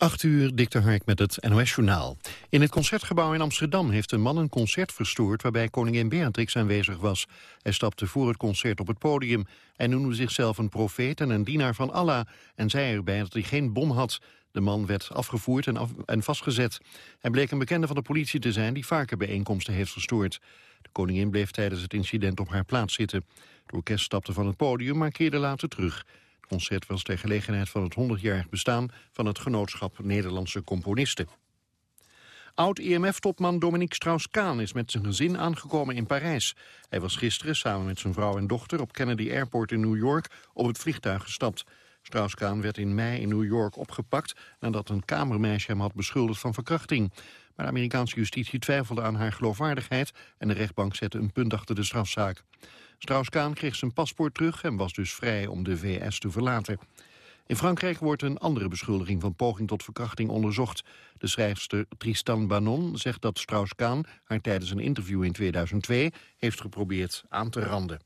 8 uur, Dikte Hark met het NOS-journaal. In het Concertgebouw in Amsterdam heeft een man een concert verstoord... waarbij koningin Beatrix aanwezig was. Hij stapte voor het concert op het podium. Hij noemde zichzelf een profeet en een dienaar van Allah... en zei erbij dat hij geen bom had. De man werd afgevoerd en, en vastgezet. Hij bleek een bekende van de politie te zijn... die vaker bijeenkomsten heeft verstoord. De koningin bleef tijdens het incident op haar plaats zitten. De orkest stapte van het podium, maar keerde later terug concert was ter gelegenheid van het 100-jarig bestaan van het Genootschap Nederlandse Componisten. Oud-IMF-topman Dominique Strauss-Kaan is met zijn gezin aangekomen in Parijs. Hij was gisteren samen met zijn vrouw en dochter op Kennedy Airport in New York op het vliegtuig gestapt. Strauss-Kaan werd in mei in New York opgepakt nadat een kamermeisje hem had beschuldigd van verkrachting. Maar de Amerikaanse justitie twijfelde aan haar geloofwaardigheid en de rechtbank zette een punt achter de strafzaak. Strauss-Kaan kreeg zijn paspoort terug en was dus vrij om de VS te verlaten. In Frankrijk wordt een andere beschuldiging van poging tot verkrachting onderzocht. De schrijfster Tristan Banon zegt dat Strauss-Kaan haar tijdens een interview in 2002 heeft geprobeerd aan te randen.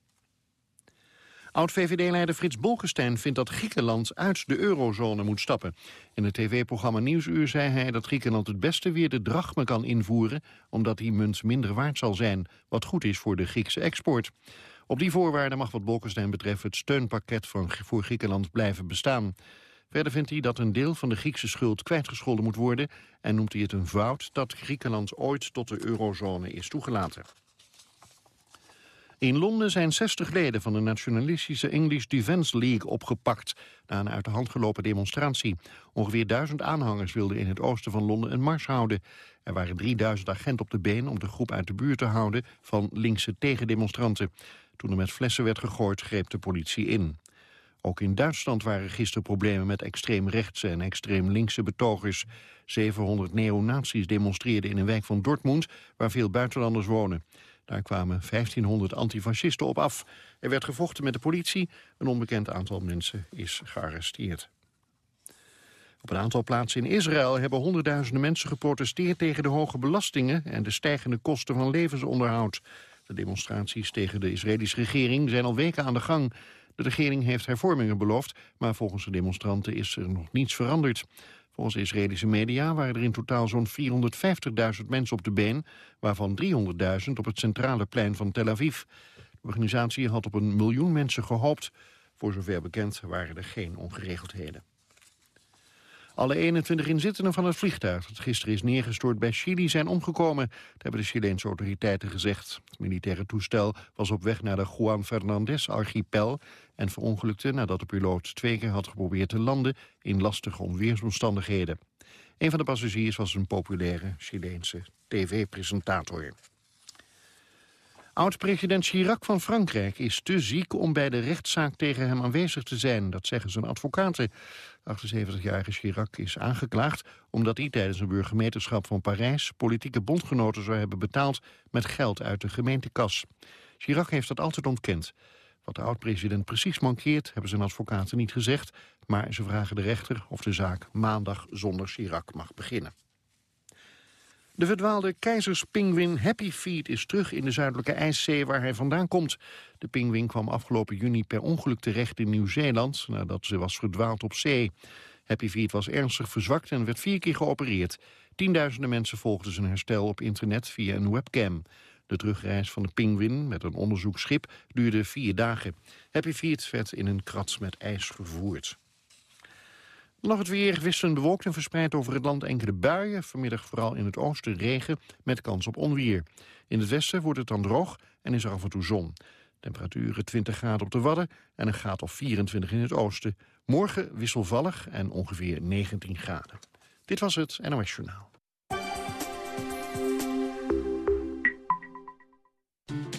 Oud-VVD-leider Frits Bolkestein vindt dat Griekenland uit de eurozone moet stappen. In het tv-programma Nieuwsuur zei hij dat Griekenland het beste weer de drachme kan invoeren... omdat die munt minder waard zal zijn, wat goed is voor de Griekse export. Op die voorwaarden mag wat Bolkestein betreft het steunpakket voor Griekenland blijven bestaan. Verder vindt hij dat een deel van de Griekse schuld kwijtgescholden moet worden... en noemt hij het een fout dat Griekenland ooit tot de eurozone is toegelaten. In Londen zijn 60 leden van de nationalistische English Defence League opgepakt... na een uit de hand gelopen demonstratie. Ongeveer duizend aanhangers wilden in het oosten van Londen een mars houden. Er waren 3000 agenten op de been om de groep uit de buurt te houden... van linkse tegendemonstranten. Toen er met flessen werd gegooid, greep de politie in. Ook in Duitsland waren gisteren problemen met extreemrechtse en extreem linkse betogers. 700 neonazies demonstreerden in een wijk van Dortmund, waar veel buitenlanders wonen. Daar kwamen 1500 antifascisten op af. Er werd gevochten met de politie. Een onbekend aantal mensen is gearresteerd. Op een aantal plaatsen in Israël hebben honderdduizenden mensen geprotesteerd tegen de hoge belastingen en de stijgende kosten van levensonderhoud. De demonstraties tegen de Israëlische regering zijn al weken aan de gang. De regering heeft hervormingen beloofd, maar volgens de demonstranten is er nog niets veranderd. Volgens Israëlische media waren er in totaal zo'n 450.000 mensen op de been, waarvan 300.000 op het centrale plein van Tel Aviv. De organisatie had op een miljoen mensen gehoopt. Voor zover bekend waren er geen ongeregeldheden. Alle 21 inzittenden van het vliegtuig dat gisteren is neergestort bij Chili zijn omgekomen. Dat hebben de Chileense autoriteiten gezegd. Het militaire toestel was op weg naar de Juan Fernandez-archipel en verongelukte nadat de piloot twee keer had geprobeerd te landen in lastige onweersomstandigheden. Een van de passagiers was een populaire Chileense tv-presentator. Oud-president Chirac van Frankrijk is te ziek om bij de rechtszaak tegen hem aanwezig te zijn. Dat zeggen zijn advocaten. 78-jarige Chirac is aangeklaagd omdat hij tijdens een burgemeesterschap van Parijs politieke bondgenoten zou hebben betaald met geld uit de gemeentekas. Chirac heeft dat altijd ontkend. Wat de oud-president precies mankeert, hebben zijn advocaten niet gezegd, maar ze vragen de rechter of de zaak maandag zonder Chirac mag beginnen. De verdwaalde keizerspingwin Happy Feet is terug in de zuidelijke IJszee waar hij vandaan komt. De pinguïn kwam afgelopen juni per ongeluk terecht in Nieuw-Zeeland nadat ze was verdwaald op zee. Happy Feet was ernstig verzwakt en werd vier keer geopereerd. Tienduizenden mensen volgden zijn herstel op internet via een webcam. De terugreis van de pinguïn met een onderzoeksschip duurde vier dagen. Happy Feet werd in een krats met ijs gevoerd. Nog het weer wisselend bewolkt en verspreid over het land enkele buien. Vanmiddag vooral in het oosten regen met kans op onweer. In het westen wordt het dan droog en is er af en toe zon. Temperaturen 20 graden op de Wadden en een graad of 24 in het oosten. Morgen wisselvallig en ongeveer 19 graden. Dit was het NOS Journaal.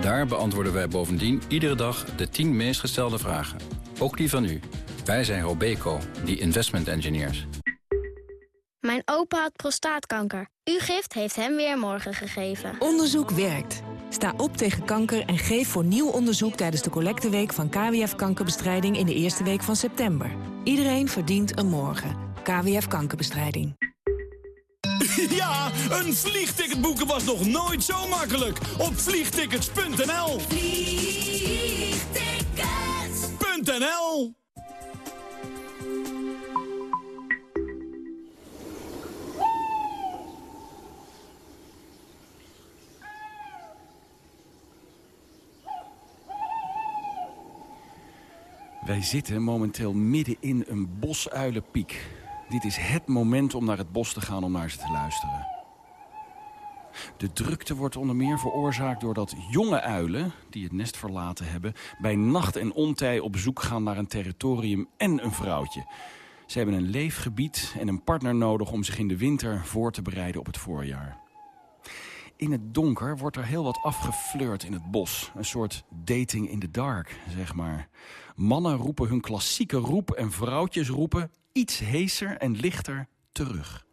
Daar beantwoorden wij bovendien iedere dag de 10 meest gestelde vragen. Ook die van u. Wij zijn Robeco, die investment engineers. Mijn opa had prostaatkanker. Uw gift heeft hem weer morgen gegeven. Onderzoek werkt. Sta op tegen kanker en geef voor nieuw onderzoek tijdens de collecteweek van KWF Kankerbestrijding in de eerste week van september. Iedereen verdient een morgen. KWF Kankerbestrijding. Ja, een vliegticket boeken was nog nooit zo makkelijk. Op vliegtickets.nl Vliegtickets.nl Wij zitten momenteel midden in een bosuilenpiek. Dit is het moment om naar het bos te gaan om naar ze te luisteren. De drukte wordt onder meer veroorzaakt doordat jonge uilen... die het nest verlaten hebben... bij nacht en ontij op zoek gaan naar een territorium en een vrouwtje. Ze hebben een leefgebied en een partner nodig... om zich in de winter voor te bereiden op het voorjaar. In het donker wordt er heel wat afgeflirt in het bos. Een soort dating in the dark, zeg maar. Mannen roepen hun klassieke roep en vrouwtjes roepen iets heeser en lichter terug.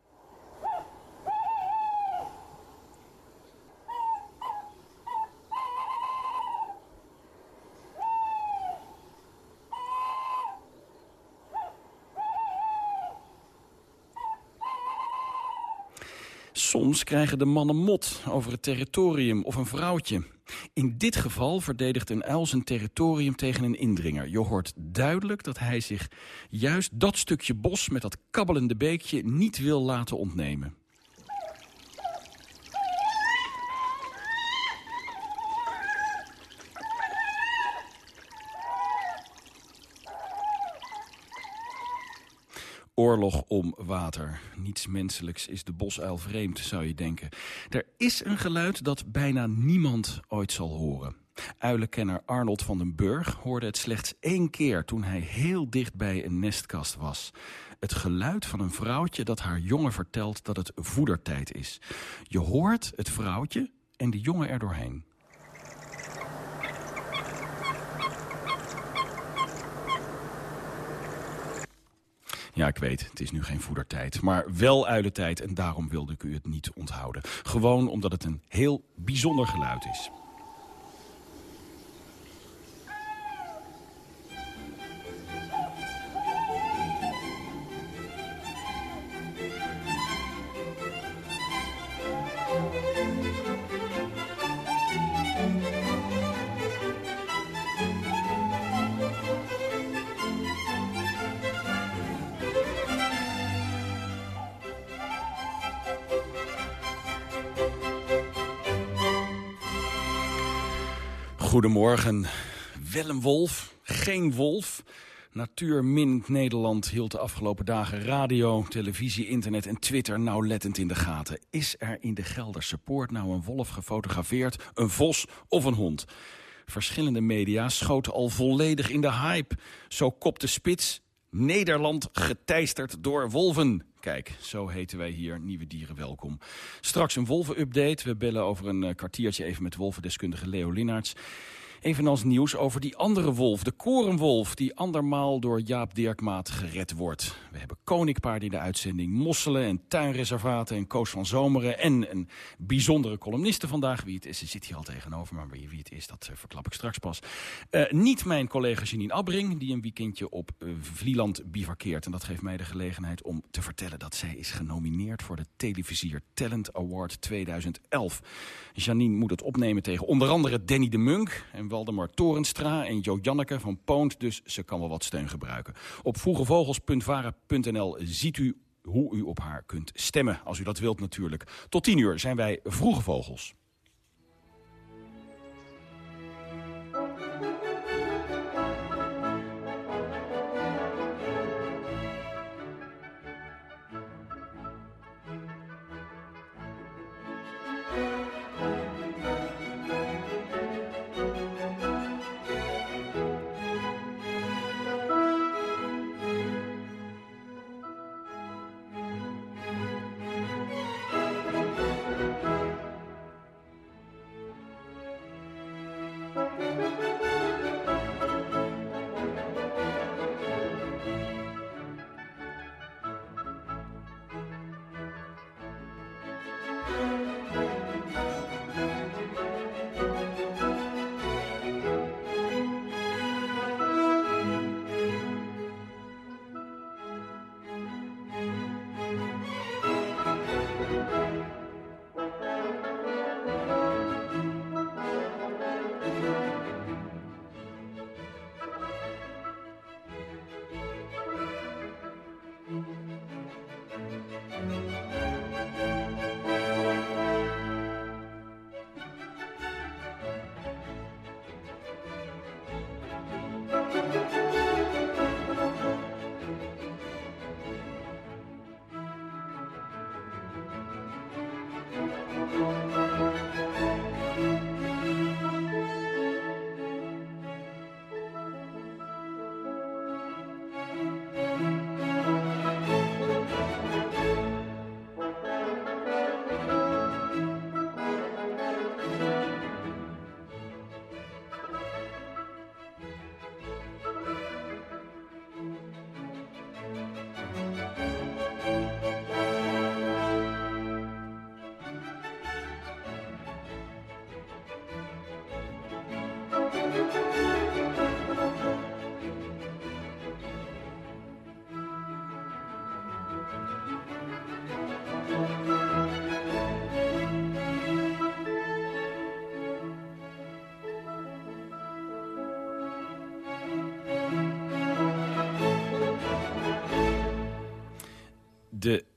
Soms krijgen de mannen mot over het territorium of een vrouwtje. In dit geval verdedigt een uil zijn territorium tegen een indringer. Je hoort duidelijk dat hij zich juist dat stukje bos met dat kabbelende beekje niet wil laten ontnemen. Oorlog om water. Niets menselijks is de bosuil vreemd, zou je denken. Er is een geluid dat bijna niemand ooit zal horen. Uilenkenner Arnold van den Burg hoorde het slechts één keer... toen hij heel dicht bij een nestkast was. Het geluid van een vrouwtje dat haar jongen vertelt dat het voedertijd is. Je hoort het vrouwtje en de jongen er Ja, ik weet, het is nu geen voedertijd. Maar wel uilentijd en daarom wilde ik u het niet onthouden. Gewoon omdat het een heel bijzonder geluid is. Goedemorgen. Wel een wolf, geen wolf. Natuurminend Nederland hield de afgelopen dagen radio, televisie, internet en Twitter nauwlettend in de gaten. Is er in de Gelderse Poort nou een wolf gefotografeerd, een vos of een hond? Verschillende media schoten al volledig in de hype. Zo kopte Spits, Nederland geteisterd door wolven. Kijk, zo heten wij hier Nieuwe Dieren Welkom. Straks een wolven-update. We bellen over een eh, kwartiertje even met wolvendeskundige Leo Linnaerts. Evenals nieuws over die andere wolf, de korenwolf... die andermaal door Jaap Dirkmaat gered wordt. We hebben koninkpaarden in de uitzending, mosselen en tuinreservaten... en Koos van Zomeren en een bijzondere columniste vandaag. Wie het is, zit hier al tegenover, maar wie, het is, dat uh, verklap ik straks pas. Uh, niet mijn collega Janine Abbring, die een weekendje op uh, Vlieland bivakkeert. En dat geeft mij de gelegenheid om te vertellen dat zij is genomineerd... voor de Televisier Talent Award 2011. Janine moet het opnemen tegen onder andere Danny de Munk... Waldemar Torenstra en Jo Janneke van Poont. Dus ze kan wel wat steun gebruiken. Op vroegevogels.varen.nl ziet u hoe u op haar kunt stemmen. Als u dat wilt natuurlijk. Tot 10 uur zijn wij Vroege Vogels.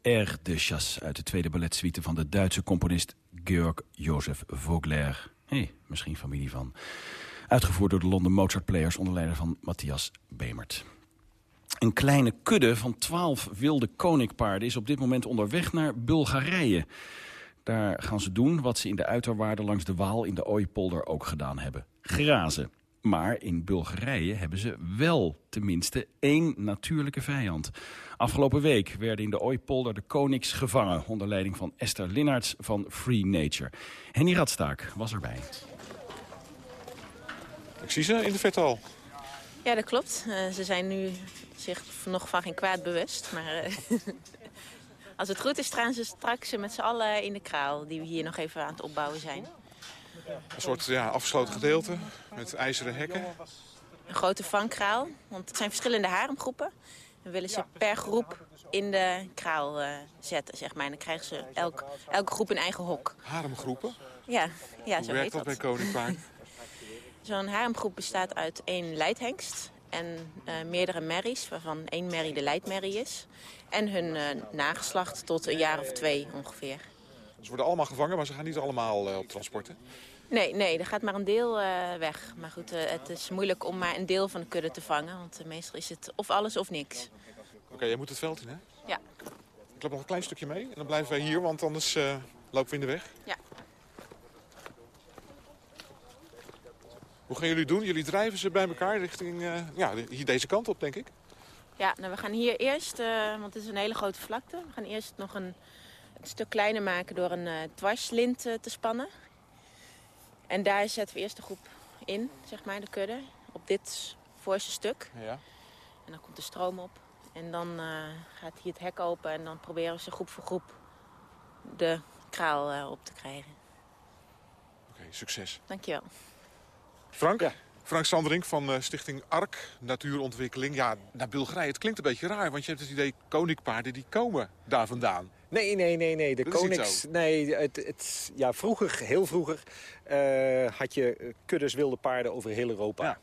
Air de Chasse uit de tweede balletsuite van de Duitse componist Georg Josef Vogler. Hé, hey, misschien familie van. Uitgevoerd door de London Mozart Players onder leiding van Matthias Bemert. Een kleine kudde van twaalf wilde koninkpaarden is op dit moment onderweg naar Bulgarije. Daar gaan ze doen wat ze in de uiterwaarden langs de Waal in de Ooipolder ook gedaan hebben. Grazen. Maar in Bulgarije hebben ze wel tenminste één natuurlijke vijand. Afgelopen week werden in de Ooipolder de konings gevangen... onder leiding van Esther Linnaerts van Free Nature. Henny Radstaak was erbij. Ik zie ze in de vette al. Ja, dat klopt. Uh, ze zijn nu zich nog van geen kwaad bewust. Maar uh, als het goed is, staan ze straks met z'n allen in de kraal... die we hier nog even aan het opbouwen zijn. Een soort ja, afgesloten gedeelte met ijzeren hekken. Een grote vangkraal, want het zijn verschillende haremgroepen. We willen ze per groep in de kraal uh, zetten, zeg maar. En dan krijgen ze elk, elke groep een eigen hok. Haremgroepen? Ja, ja Hoe zo werkt dat dat. bij Koninkpaard? Zo'n haremgroep bestaat uit één leidhengst en uh, meerdere merries, waarvan één merrie de leidmerrie is. En hun uh, nageslacht tot een jaar of twee ongeveer. Ze worden allemaal gevangen, maar ze gaan niet allemaal uh, op transporten? Nee, nee, er gaat maar een deel uh, weg. Maar goed, uh, het is moeilijk om maar een deel van de kudde te vangen. Want uh, meestal is het of alles of niks. Oké, okay, jij moet het veld in, hè? Ja. Ik loop nog een klein stukje mee en dan blijven wij hier, want anders lopen we in de weg. Ja. Hoe gaan jullie doen? Jullie drijven ze bij elkaar richting ja, hier deze kant op, denk ik? Ja, nou, we gaan hier eerst, want het is een hele grote vlakte. We gaan eerst nog een, een stuk kleiner maken door een dwarslint te spannen. En daar zetten we eerst de groep in, zeg maar, de kudde. Op dit voorste stuk. Ja. En dan komt de stroom op. En dan uh, gaat hier het hek open. En dan proberen we ze groep voor groep de kraal uh, op te krijgen. Oké, okay, succes. Dankjewel. Frank? Ja. Frank Sanderink van uh, Stichting ARK, Natuurontwikkeling. Ja, naar Bulgarije. Het klinkt een beetje raar, want je hebt het idee... koninkpaarden die komen daar vandaan. Nee, nee, nee, nee. De dat konings. Nee, het, het, ja, vroeger, heel vroeger, uh, had je kuddes wilde paarden over heel Europa. Ja.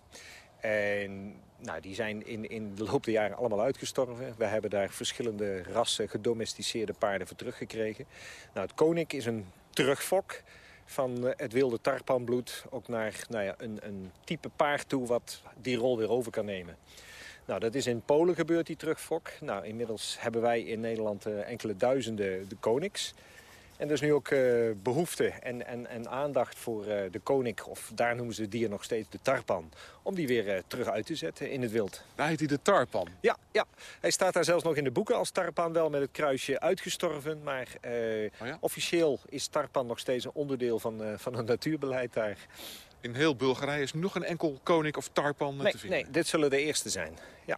En nou, die zijn in, in de loop der jaren allemaal uitgestorven. We hebben daar verschillende rassen gedomesticeerde paarden voor teruggekregen. Nou, het koninkk is een terugfok van het wilde tarpanbloed. Ook naar nou ja, een, een type paard toe wat die rol weer over kan nemen. Nou, dat is in Polen gebeurd, die terugfok. Nou, inmiddels hebben wij in Nederland uh, enkele duizenden de koniks. En er is nu ook uh, behoefte en, en, en aandacht voor uh, de konik, of daar noemen ze het dier nog steeds de tarpan, om die weer terug uit te zetten in het wild. Daar heet hij de tarpan? Ja, ja, hij staat daar zelfs nog in de boeken als tarpan, wel met het kruisje uitgestorven. Maar oh ja? officieel is tarpan nog steeds een onderdeel van, van het natuurbeleid daar. In heel Bulgarije is nog een enkel koning of tarpan nee, te vinden? Nee, dit zullen de eerste zijn, ja.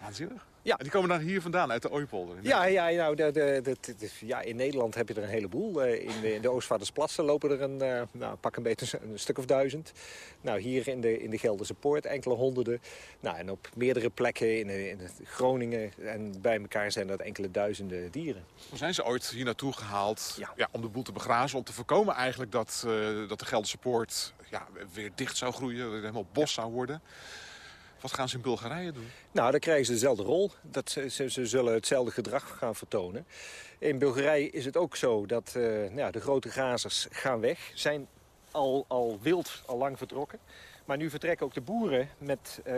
Waanzinnig. Ja. En die komen dan hier vandaan, uit de Ooipolder? Ja, ja, nou, de, de, de, de, ja, in Nederland heb je er een heleboel. In de, in de Oostvaardersplassen lopen er een, uh, nou, pak een beetje een stuk of duizend. Nou, hier in de, in de Gelderse Poort enkele honderden. Nou, en op meerdere plekken in, in Groningen en bij elkaar zijn dat enkele duizenden dieren. Hoe zijn ze ooit hier naartoe gehaald ja. Ja, om de boel te begrazen? Om te voorkomen eigenlijk dat, uh, dat de Gelderse Poort ja, weer dicht zou groeien, helemaal bos zou worden? Wat gaan ze in Bulgarije doen? Nou, dan krijgen ze dezelfde rol. Dat ze, ze, zullen hetzelfde gedrag gaan vertonen. In Bulgarije is het ook zo dat uh, nou de grote grazers gaan weg. Zijn al, al wild, al lang vertrokken. Maar nu vertrekken ook de boeren met uh,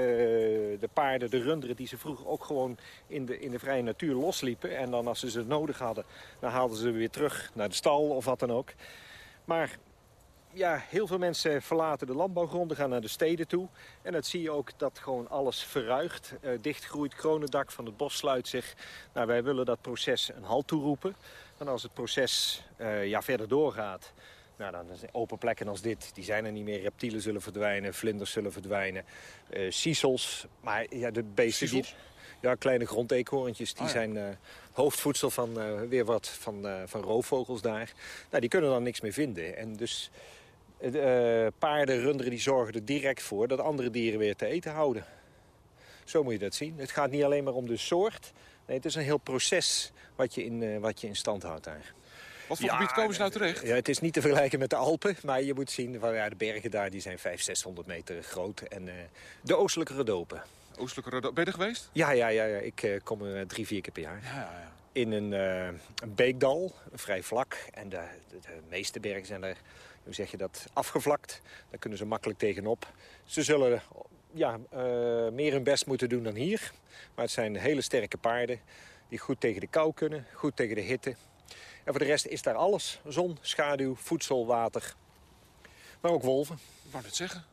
de paarden, de runderen... die ze vroeger ook gewoon in de, in de vrije natuur losliepen. En dan als ze ze nodig hadden, dan haalden ze weer terug naar de stal of wat dan ook. Maar ja, heel veel mensen verlaten de landbouwgronden, gaan naar de steden toe. En dat zie je ook dat gewoon alles verruigt, uh, dichtgroeit. Kronendak van het bos sluit zich. Nou, wij willen dat proces een halt toeroepen. En als het proces uh, ja, verder doorgaat... Nou, dan zijn open plekken als dit, die zijn er niet meer. Reptielen zullen verdwijnen, vlinders zullen verdwijnen. Uh, Siesels, maar ja, de beesten die... Ja, kleine grondeekhoorntjes, die oh, ja. zijn uh, hoofdvoedsel van uh, weer wat van, van roofvogels daar. Nou, die kunnen dan niks meer vinden. En dus uh, paarden, runderen, die zorgen er direct voor dat andere dieren weer te eten houden. Zo moet je dat zien. Het gaat niet alleen maar om de soort. Nee, het is een heel proces wat je in, uh, wat je in stand houdt daar. Wat voor ja, gebied komen ze nou terecht? Ja, het is niet te vergelijken met de Alpen. Maar je moet zien, van, ja, de bergen daar die zijn 500, 600 meter groot. En uh, de oostelijke Rodopen. Oostelijke Rodopen. Ben je er geweest? Ja, ja, ja, ja. ik uh, kom er drie, vier keer per jaar. Ja, ja, ja. in een, uh, een beekdal, vrij vlak. En de, de, de, meeste bergen zijn er, hoe zeg je dat, afgevlakt. Daar kunnen ze makkelijk tegenop. Ze zullen ja, uh, meer hun best moeten doen dan hier. Maar het zijn hele sterke paarden die goed tegen de kou kunnen, goed tegen de hitte. En voor de rest is daar alles. Zon, schaduw, voedsel, water. Maar ook wolven. Ik wou net zeggen.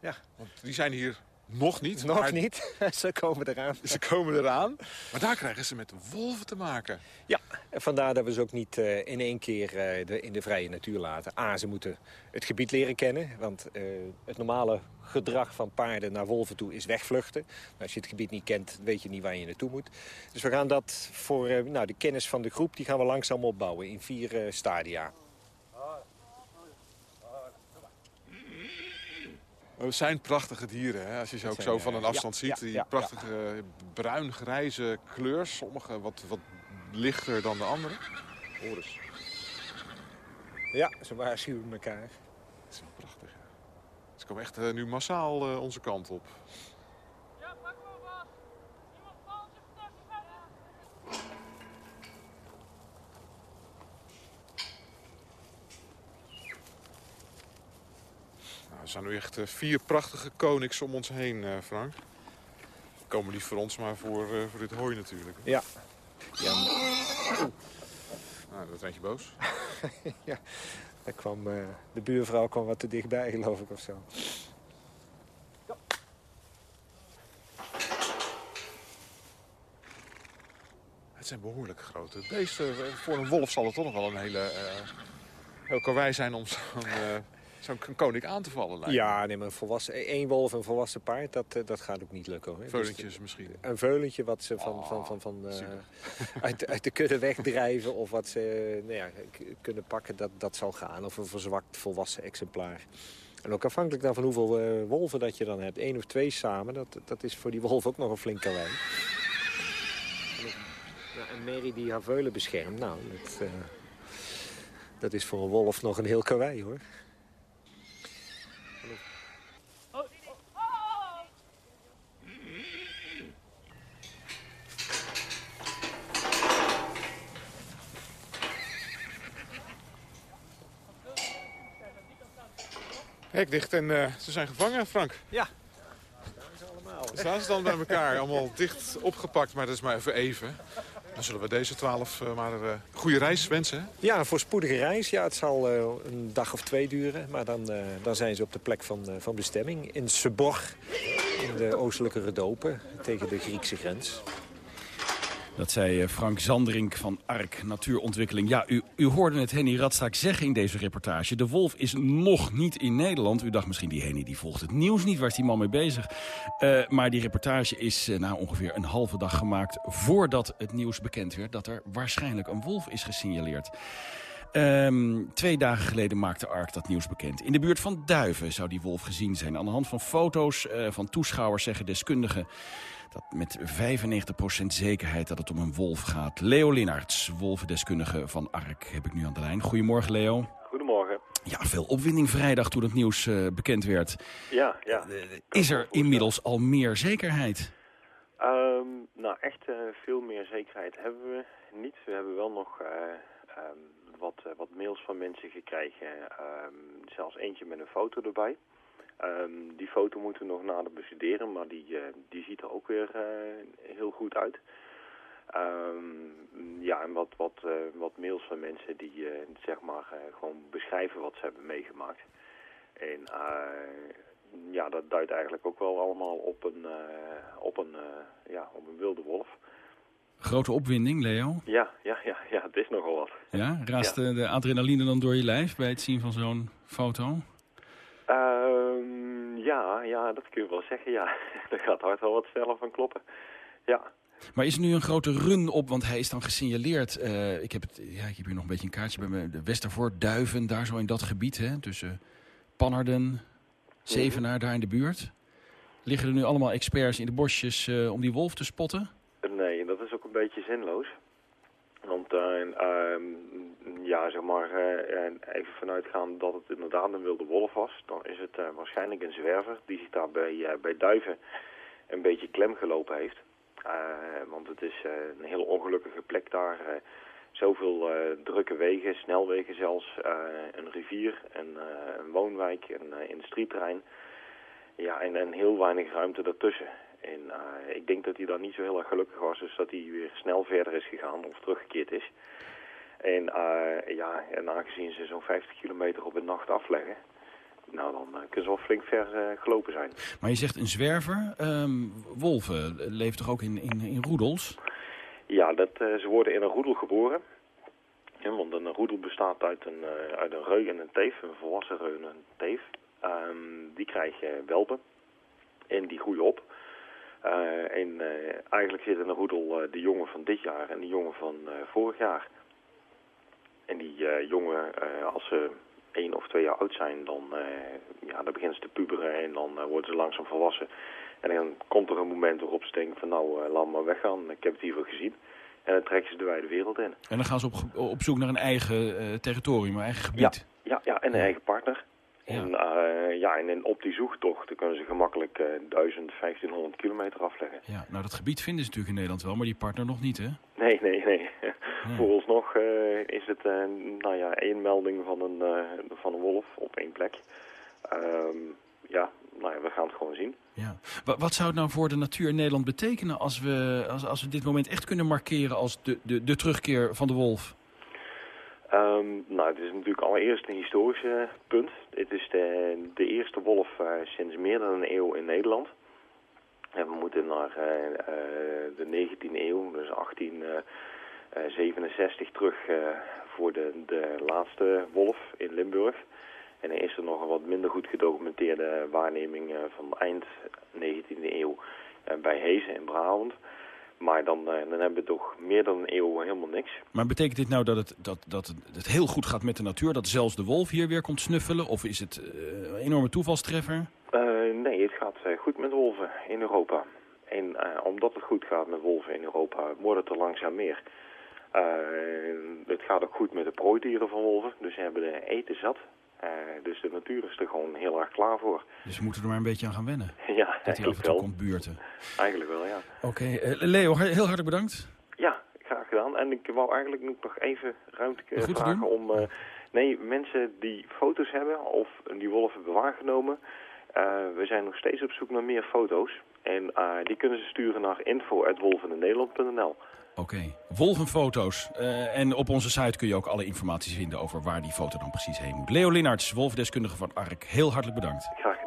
Ja. Want die zijn hier nog niet. Nog niet. ze komen eraan. Ze komen eraan. Maar daar krijgen ze met wolven te maken. Ja, en vandaar dat we ze ook niet uh, in één keer uh, de, in de vrije natuur laten. A, ze moeten het gebied leren kennen. Want uh, het normale gedrag van paarden naar wolven toe is wegvluchten. Maar als je het gebied niet kent, weet je niet waar je naartoe moet. Dus we gaan dat voor nou, de kennis van de groep die gaan we langzaam opbouwen in vier stadia. Het zijn prachtige dieren, hè? als je ze ook zo van een afstand ziet. die prachtige bruin-grijze kleur. Sommige wat, wat lichter dan de andere. Horus. Ja, ze waarschuwen elkaar. Dat is wel prachtig. Ze komen echt uh, nu massaal onze kant op. Ja, pak maar vast. Iemand valt je Nou, er zijn nu echt uh, vier prachtige koniks om ons heen, uh, Frank. Komen niet voor ons, maar voor, uh, voor dit hooi natuurlijk. Ja. ja. Nou, dat werd je boos. ja, daar kwam, de buurvrouw kwam wat te dichtbij, geloof ik, of zo. Ja. Het zijn behoorlijk grote beesten. Voor een wolf zal het toch nog wel een hele... heel karwei zijn om zo'n zo'n koning aan te vallen lijkt Ja, nee, maar een volwassen, één wolf en een volwassen paard, dat, dat gaat ook niet lukken. Hoor. Veulentjes dus, misschien? Een veulentje wat ze van, oh, van, van, van, uh, uit, uit de kudde wegdrijven of wat ze nou ja, kunnen pakken, dat, dat zal gaan. Of een verzwakt volwassen exemplaar. En ook afhankelijk dan van hoeveel uh, wolven dat je dan hebt. Eén of twee samen, dat, dat is voor die wolf ook nog een flinke wijn. Ja, en Mary die haar veulen beschermt, nou, dat, uh, dat is voor een wolf nog een heel karwei hoor. Hek dicht en uh, ze zijn gevangen, Frank. Ja, daar zijn ze allemaal. Daar staan ze dan bij elkaar, allemaal dicht opgepakt, maar dat is maar even even. Dan zullen we deze twaalf uh, maar een uh, goede reis wensen. Ja, een voorspoedige reis. Ja, het zal uh, een dag of twee duren. Maar dan, dan zijn ze op de plek van, van bestemming. In Seborg, in de oostelijke Redopen, tegen de Griekse grens. Dat zei Frank Zanderink van ARK Natuurontwikkeling. Ja, u, u hoorde het Henny Radstaak zeggen in deze reportage. De wolf is nog niet in Nederland. U dacht misschien, die Henny die volgt het nieuws niet. Waar is die man mee bezig? Uh, maar die reportage is uh, nou ongeveer een halve dag gemaakt... voordat het nieuws bekend werd dat er waarschijnlijk een wolf is gesignaleerd. Um, twee dagen geleden maakte ARK dat nieuws bekend. In de buurt van Duiven zou die wolf gezien zijn. Aan de hand van foto's van toeschouwers zeggen deskundigen dat met 95% zekerheid dat het om een wolf gaat. Leo Linnaerts, wolvendeskundige van ARK, heb ik nu aan de lijn. Goedemorgen, Leo. Goedemorgen. Ja, veel opwinding vrijdag toen het nieuws uh, bekend werd. Ja, ja. Uh, is er inmiddels al meer zekerheid? Um, nou, echt uh, veel meer zekerheid hebben we niet. We hebben wel nog um, wat, wat mails van mensen gekregen. Um, zelfs eentje met een foto erbij. Um, die foto moeten we nog nader bestuderen, maar die, uh, die ziet er ook weer uh, heel goed uit. Um, ja, en wat, wat, uh, wat mails van mensen die zeg maar gewoon beschrijven wat ze hebben meegemaakt. En ja, dat duidt eigenlijk ook wel allemaal op een, op een, ja, op een wilde wolf. Grote opwinding, Leo? Ja, ja, ja, ja, het is nogal wat. Ja, raast ja. de adrenaline dan door je lijf bij het zien van zo'n foto? Ja, ja, dat kun je wel zeggen, ja. Daar gaat hard wel wat sneller van kloppen. Ja. Maar is er nu een grote run op, want hij is dan gesignaleerd. Uh, ik, heb het, ja, ik heb hier nog een beetje een kaartje bij me. De Westervoort, Duiven, daar zo in dat gebied, hè, tussen Pannerden, Zevenaar, daar in de buurt. Liggen er nu allemaal experts in de bosjes uh, om die wolf te spotten? Nee, dat is ook een beetje zinloos. Want uh, ja, zeg maar, uh, even vanuitgaan dat het inderdaad een wilde wolf was, dan is het uh, waarschijnlijk een zwerver die zich daar bij, uh, bij duiven een beetje klem gelopen heeft. want het is een hele ongelukkige plek daar. zoveel drukke wegen, snelwegen zelfs, een rivier, een, een woonwijk, een industrieterrein. Ja, en, en heel weinig ruimte daartussen. En uh, ik denk dat hij dan niet zo heel erg gelukkig was, dus dat hij weer snel verder is gegaan of teruggekeerd is. En uh, ja, en aangezien ze zo'n 50 kilometer op een nacht afleggen, nou dan uh, kunnen ze wel flink ver gelopen zijn. Maar je zegt een zwerver, um, wolven leven toch ook in, in, in roedels? Ja, dat, ze worden in een roedel geboren. Ja, want een roedel bestaat uit een, uit een reu en een teef, een volwassen reu en een teef. Um, die krijgen welpen en die groeien op. Uh, en uh, eigenlijk zit in de roedel uh, de jongen van dit jaar en de jongen van vorig jaar. En die jongen, als ze één of twee jaar oud zijn, dan, ja, dan beginnen ze te puberen en dan worden ze langzaam volwassen. En dan komt er een moment waarop ze denken van nou, laat maar weggaan, ik heb het hier wel gezien. En dan trekken ze de wijde wereld in. En dan gaan ze op, op zoek naar een eigen territorium, een eigen gebied? Ja, ja, ja en een eigen partner. En, uh, ja, en op die zoektocht kunnen ze gemakkelijk uh, 1000, 1500 kilometer afleggen. Ja, nou dat gebied vinden ze natuurlijk in Nederland wel, maar die partner nog niet, hè? Nee, nee, nee. Vooralsnog uh, is het nou ja, één melding van een, van een wolf op één plek. Um, ja, nou ja, we gaan het gewoon zien. Ja. Wat, wat zou het nou voor de natuur in Nederland betekenen als we, als, als we dit moment echt kunnen markeren als de, de, de terugkeer van de wolf? Um, nou, het is natuurlijk allereerst een historisch punt. Het is de, de eerste wolf uh, sinds meer dan een eeuw in Nederland. En we moeten naar uh, de 19e eeuw, dus 1867, terug voor de, de laatste wolf in Limburg. En dan is er nog een wat minder goed gedocumenteerde waarneming van eind 19e eeuw bij Hezen in Brabant. Maar dan, uh, dan hebben we toch meer dan een eeuw helemaal niks. Maar betekent dit nou dat het, dat, dat het heel goed gaat met de natuur? Dat zelfs de wolf hier weer komt snuffelen? Of is het uh, een enorme toevalstreffer? Uh, nee, het gaat goed met wolven in Europa. En omdat het goed gaat met wolven in Europa, wordt het er langzaam meer. het gaat ook goed met de prooidieren van wolven. Dus ze hebben de eten zat. Uh, dus de natuur is er gewoon heel erg klaar voor. Dus we moeten er maar een beetje aan gaan wennen? ja, Dat hij af en toe komt buurten? Eigenlijk wel, ja. Oké, okay. uh, Leo, heel hartelijk bedankt. Ja, graag gedaan. En ik wou eigenlijk nog even ruimte Goed vragen om... Nee, mensen die foto's hebben of die wolf hebben waargenomen... we zijn nog steeds op zoek naar meer foto's. En die kunnen ze sturen naar info.wolvenennederland.nl. Oké, okay. wolvenfoto's. Uh, en op onze site kun je ook alle informatie vinden over waar die foto dan precies heen moet. Leo Linnarts, wolvendeskundige van ARK, heel hartelijk bedankt. Graag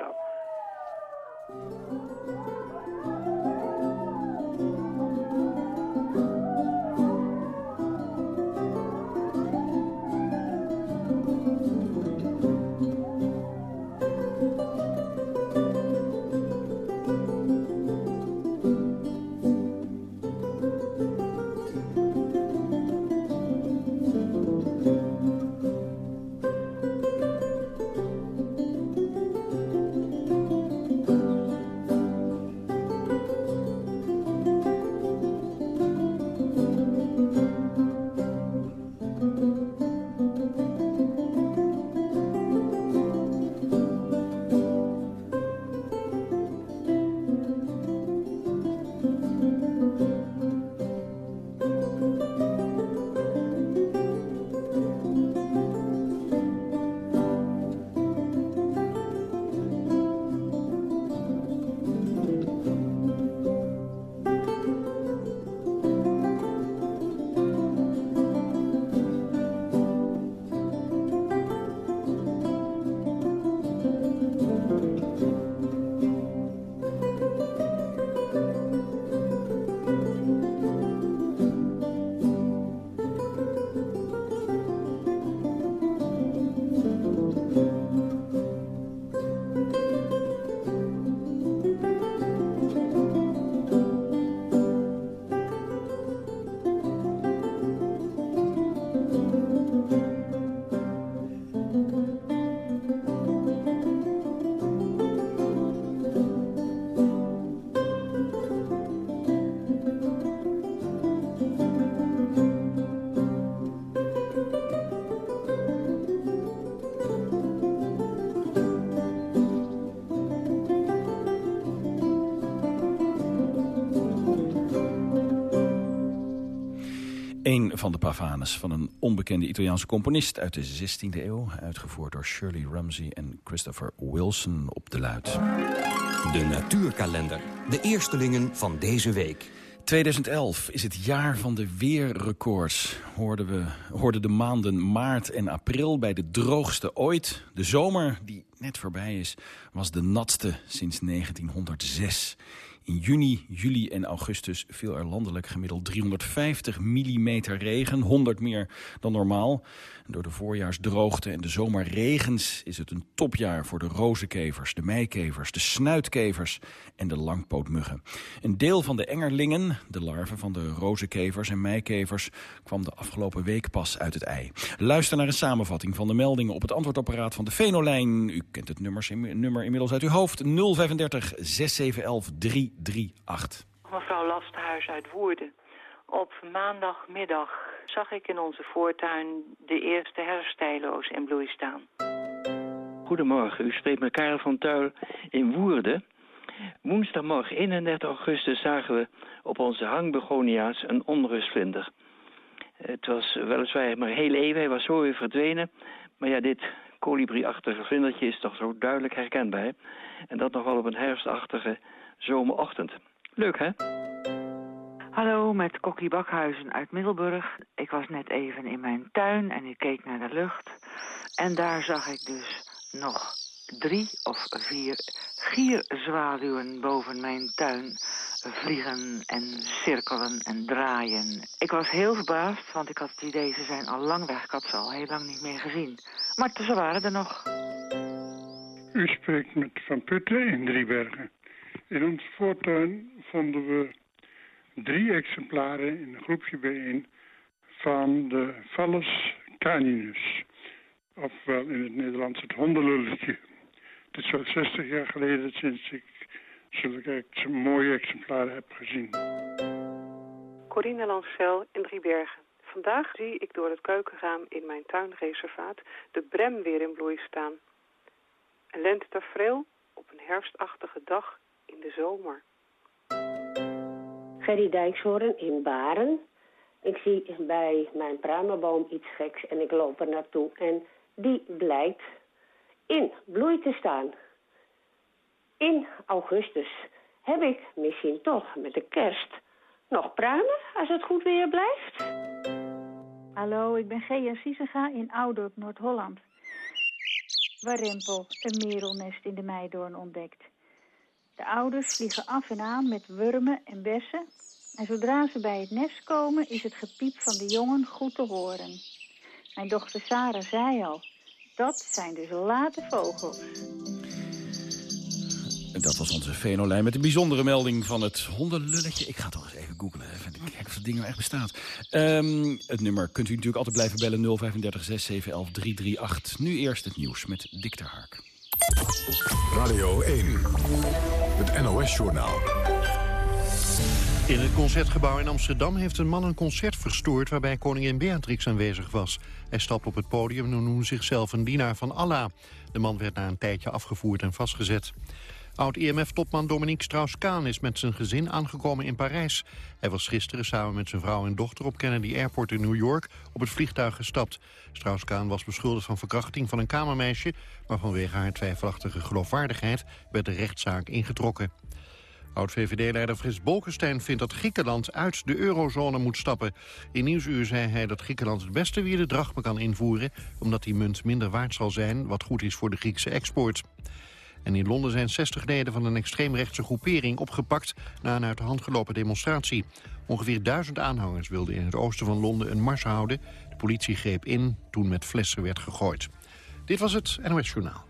van de Pavanes... van een onbekende Italiaanse componist uit de 16e eeuw... uitgevoerd door Shirley Ramsey en Christopher Wilson op de luid. De natuurkalender. De eerstelingen van deze week. 2011 is het jaar van de weerrecords. Hoorden, we, hoorden de maanden maart en april bij de droogste ooit. De zomer, die net voorbij is, was de natste sinds 1906. In juni, juli en augustus viel er landelijk gemiddeld 350 mm regen. 100 meer dan normaal. door de voorjaarsdroogte en de zomerregens is het een topjaar voor de rozenkevers, de meikevers, de snuitkevers en de langpootmuggen. Een deel van de engerlingen, de larven van de rozenkevers en meikevers, kwam de afgelopen week pas uit het ei. Luister naar een samenvatting van de meldingen op het antwoordapparaat van de Venolijn. U kent het nummer inmiddels uit uw hoofd. 035 6711 338. Mevrouw Lasthuis uit Woerden. Op maandagmiddag zag ik in onze voortuin de eerste herfstijlo's in bloei staan. Goedemorgen, u spreekt met Karel van Tuil in Woerden. Woensdagmorgen 31 augustus zagen we op onze hangbegonia's een onrustvlinder. Het was weliswaar maar heel even, hij was zo weer verdwenen. Maar ja, dit kolibrie-achtige vlindertje is toch zo duidelijk herkenbaar. En dat nog wel op een herfstachtige zomerochtend. Leuk, hè? Hallo, met Kokkie Bakhuizen uit Middelburg. Ik was net even in mijn tuin en ik keek naar de lucht. En daar zag ik dus nog drie of vier gierzwaluwen boven mijn tuin vliegen en cirkelen en draaien. Ik was heel verbaasd, want ik had het idee, ze zijn al lang weg. Ik had ze al heel lang niet meer gezien. Maar ze waren er nog. U spreekt met Van Putten in Driebergen. In ons voortuin vonden we drie exemplaren in een groepje bijeen van de Phallus caninus. Ofwel in het Nederlands het hondenlulletje. Het is wel 60 jaar geleden sinds ik zulke mooie exemplaren heb gezien. Corine Lancel in Driebergen. Vandaag zie ik door het keukenraam in mijn tuinreservaat de brem weer in bloei staan. Een lentetafereel op een herfstachtige dag in de zomer. Gerry Dijkshoorn in Baren. Ik zie bij mijn pruimenboom iets geks en ik loop er naartoe. En die blijkt in bloei te staan. In augustus heb ik misschien toch met de kerst nog pruimen als het goed weer blijft. Hallo, ik ben Gea Sisega in Oudorp, Noord-Holland. Waar Rempel een merelnest in de meidoorn ontdekt. De ouders vliegen af en aan met wurmen en bessen. En zodra ze bij het nest komen, is het gepiep van de jongen goed te horen. Mijn dochter Sarah zei al, dat zijn dus late vogels. Dat was onze Venolijn met een bijzondere melding van het hondenlulletje. Ik ga toch eens even googlen, even kijken of dat ding nou echt bestaat. Um, het nummer kunt u natuurlijk altijd blijven bellen 035 6711 338. Nu eerst het nieuws met Dick ter. Radio 1, het NOS-journaal. In het Concertgebouw in Amsterdam heeft een man een concert verstoord... waarbij koningin Beatrix aanwezig was. Hij stapt op het podium en noemde zichzelf een dienaar van Allah. De man werd na een tijdje afgevoerd en vastgezet. Oud-IMF-topman Dominique Strauss-Kaan is met zijn gezin aangekomen in Parijs. Hij was gisteren samen met zijn vrouw en dochter op Kennedy Airport in New York op het vliegtuig gestapt. Strauss-Kaan was beschuldigd van verkrachting van een kamermeisje, maar vanwege haar twijfelachtige geloofwaardigheid werd de rechtszaak ingetrokken. Oud-VVD-leider Frits Bolkestein vindt dat Griekenland uit de eurozone moet stappen. In Nieuwsuur zei hij dat Griekenland het beste weer de drachme kan invoeren... omdat die munt minder waard zal zijn, wat goed is voor de Griekse export. En in Londen zijn 60 leden van een extreemrechtse groepering opgepakt... na een uit de hand gelopen demonstratie. Ongeveer duizend aanhangers wilden in het oosten van Londen een mars houden. De politie greep in toen met flessen werd gegooid. Dit was het NOS Journaal.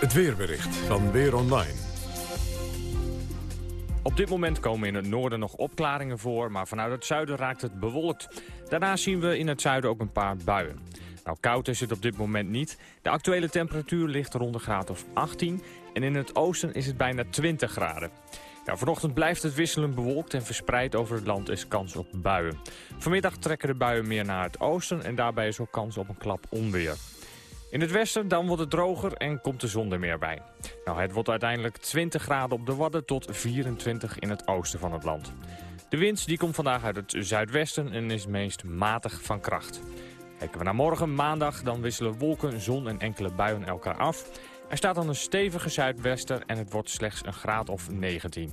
Het weerbericht van Weer Online. Op dit moment komen in het noorden nog opklaringen voor, maar vanuit het zuiden raakt het bewolkt. Daarna zien we in het zuiden ook een paar buien. Nou, koud is het op dit moment niet. De actuele temperatuur ligt rond de graad of 18 en in het oosten is het bijna 20 graden. Nou, vanochtend blijft het wisselend bewolkt en verspreid over het land is kans op buien. Vanmiddag trekken de buien meer naar het oosten en daarbij is ook kans op een klap onweer. In het westen dan wordt het droger en komt de zon er meer bij. Nou, het wordt uiteindelijk 20 graden op de Wadden tot 24 in het oosten van het land. De wind die komt vandaag uit het zuidwesten en is meest matig van kracht. Kijken we naar morgen, maandag, dan wisselen wolken, zon en enkele buien elkaar af. Er staat dan een stevige zuidwester en het wordt slechts een graad of 19.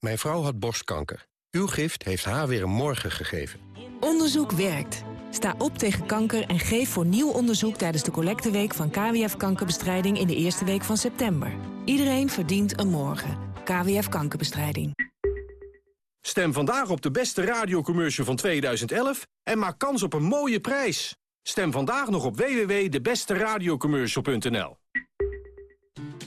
Mijn vrouw had borstkanker. Uw gift heeft haar weer een morgen gegeven. Onderzoek werkt. Sta op tegen kanker en geef voor nieuw onderzoek... tijdens de collecteweek van KWF Kankerbestrijding... in de eerste week van september. Iedereen verdient een morgen. KWF Kankerbestrijding. Stem vandaag op de beste radiocommercial van 2011... en maak kans op een mooie prijs. Stem vandaag nog op www.debesteradiocommercial.nl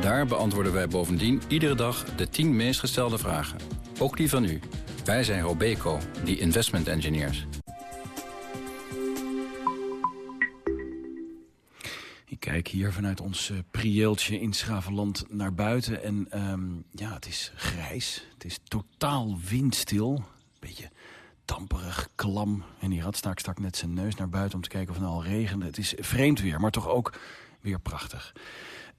Daar beantwoorden wij bovendien iedere dag de 10 meest gestelde vragen. Ook die van u. Wij zijn Robeco, die investment engineers. Ik kijk hier vanuit ons uh, prieeltje in Schravenland naar buiten. En um, ja, het is grijs. Het is totaal windstil. Beetje damperig, klam. En die radstaak stak net zijn neus naar buiten om te kijken of het nou al regende. Het is vreemd weer, maar toch ook weer prachtig.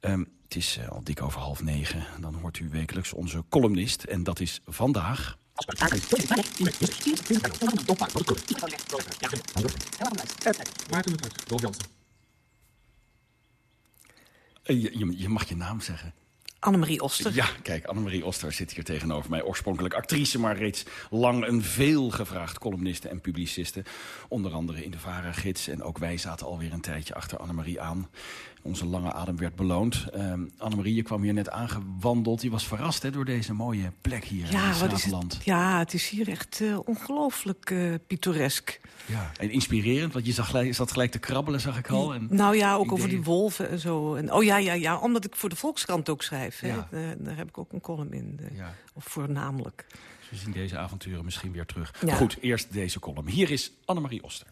Um, het is uh, al dik over half negen. Dan hoort u wekelijks onze columnist. En dat is vandaag... Maarten het uit, Jansen. Uh, je, je mag je naam zeggen. Annemarie Oster. Ja, kijk, Annemarie Oster zit hier tegenover mij. Oorspronkelijk actrice, maar reeds lang een veel gevraagd columniste en publiciste. Onder andere in de Vara-gids. En ook wij zaten alweer een tijdje achter Annemarie aan. Onze lange adem werd beloond. Um, Annemarie, je kwam hier net aangewandeld. Je was verrast hè, door deze mooie plek hier ja, in Slavenland. Het, ja, het is hier echt uh, ongelooflijk uh, pittoresk. Ja, en inspirerend, want je zag zat gelijk te krabbelen, zag ik al. En nou ja, ook over die wolven en zo. En, oh ja, ja, ja, omdat ik voor de Volkskrant ook schrijf. Ja. Hè. Daar, daar, heb ik ook een column in. Ja. Of voornamelijk. Dus we zien deze avonturen misschien weer terug. Ja. Goed, eerst deze column. Hier is Annemarie Oster.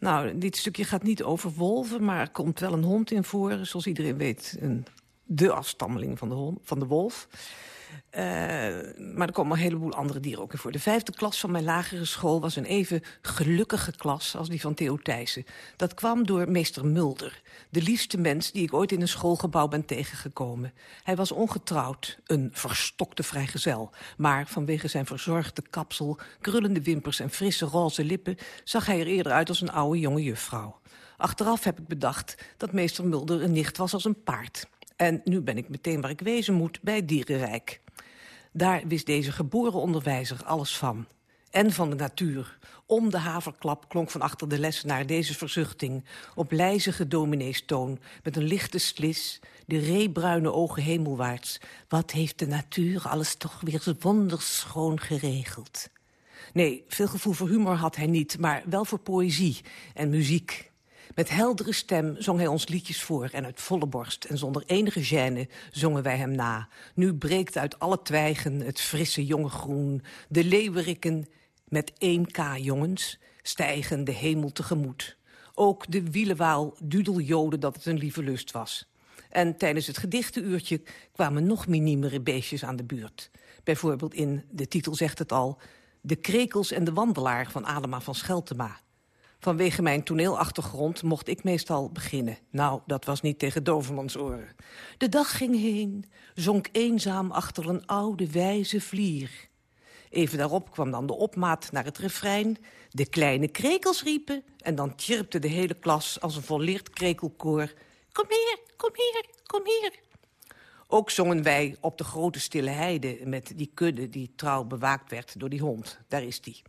Nou, dit stukje gaat niet over wolven, maar er komt wel een hond in voor. Zoals iedereen weet, een, de afstammeling van de, hond, van de wolf. Uh, maar er komen een heleboel andere dieren ook in voor. De vijfde klas van mijn lagere school was een even gelukkige klas als die van Theo Thijssen. Dat kwam door meester Mulder, de liefste mens die ik ooit in een schoolgebouw ben tegengekomen. Hij was ongetrouwd, een verstokte vrijgezel. Maar vanwege zijn verzorgde kapsel, krullende wimpers en frisse roze lippen... zag hij er eerder uit als een oude jonge juffrouw. Achteraf heb ik bedacht dat meester Mulder een nicht was als een paard. En nu ben ik meteen waar ik wezen moet, bij Dierenrijk. Daar wist deze geboren onderwijzer alles van. En van de natuur. Om de haverklap klonk van achter de lessenaar deze verzuchting. Op lijzige domineestoon, met een lichte slis, de reebruine ogen hemelwaarts. Wat heeft de natuur alles toch weer wonders schoon geregeld. Nee, veel gevoel voor humor had hij niet, maar wel voor poëzie en muziek. Met heldere stem zong hij ons liedjes voor en uit volle borst. En zonder enige gêne zongen wij hem na. Nu breekt uit alle twijgen het frisse jonge groen. De leeuwerikken met 1K jongens stijgen de hemel tegemoet. Ook de wielenwaal dudeljode dat het een lieve lust was. En tijdens het gedichtenuurtje kwamen nog miniemere beestjes aan de buurt. Bijvoorbeeld in, de titel zegt het al... De krekels en de wandelaar van Adema van Scheltema. Vanwege mijn toneelachtergrond mocht ik meestal beginnen. Nou, dat was niet tegen Dovermans oren. De dag ging heen, zonk eenzaam achter een oude wijze vlier. Even daarop kwam dan de opmaat naar het refrein. De kleine krekels riepen en dan tjirpte de hele klas als een volleerd krekelkoor. Kom hier, kom hier, kom hier. Ook zongen wij op de grote stille heide met die kudde die trouw bewaakt werd door die hond. Daar is die.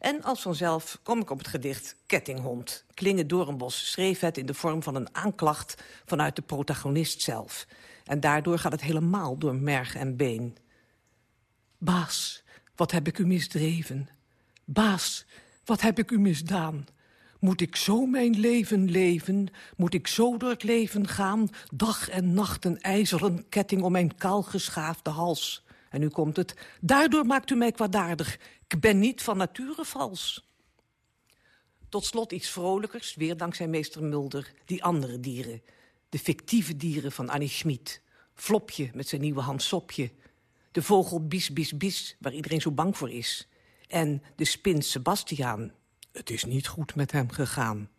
En als vanzelf kom ik op het gedicht Kettinghond. Klinge Doornbos schreef het in de vorm van een aanklacht vanuit de protagonist zelf. En daardoor gaat het helemaal door merg en been. Baas, wat heb ik u misdreven? Baas, wat heb ik u misdaan? Moet ik zo mijn leven leven? Moet ik zo door het leven gaan? Dag en nacht een ijzeren ketting om mijn kaal geschaafde hals. En nu komt het. Daardoor maakt u mij kwaadaardig. Ik ben niet van nature vals. Tot slot iets vrolijkers, weer dankzij meester Mulder. Die andere dieren. De fictieve dieren van Annie Schmid. Flopje met zijn nieuwe hand Sopje. De vogel Bis Bis Bis, waar iedereen zo bang voor is. En de spin Sebastiaan. Het is niet goed met hem gegaan.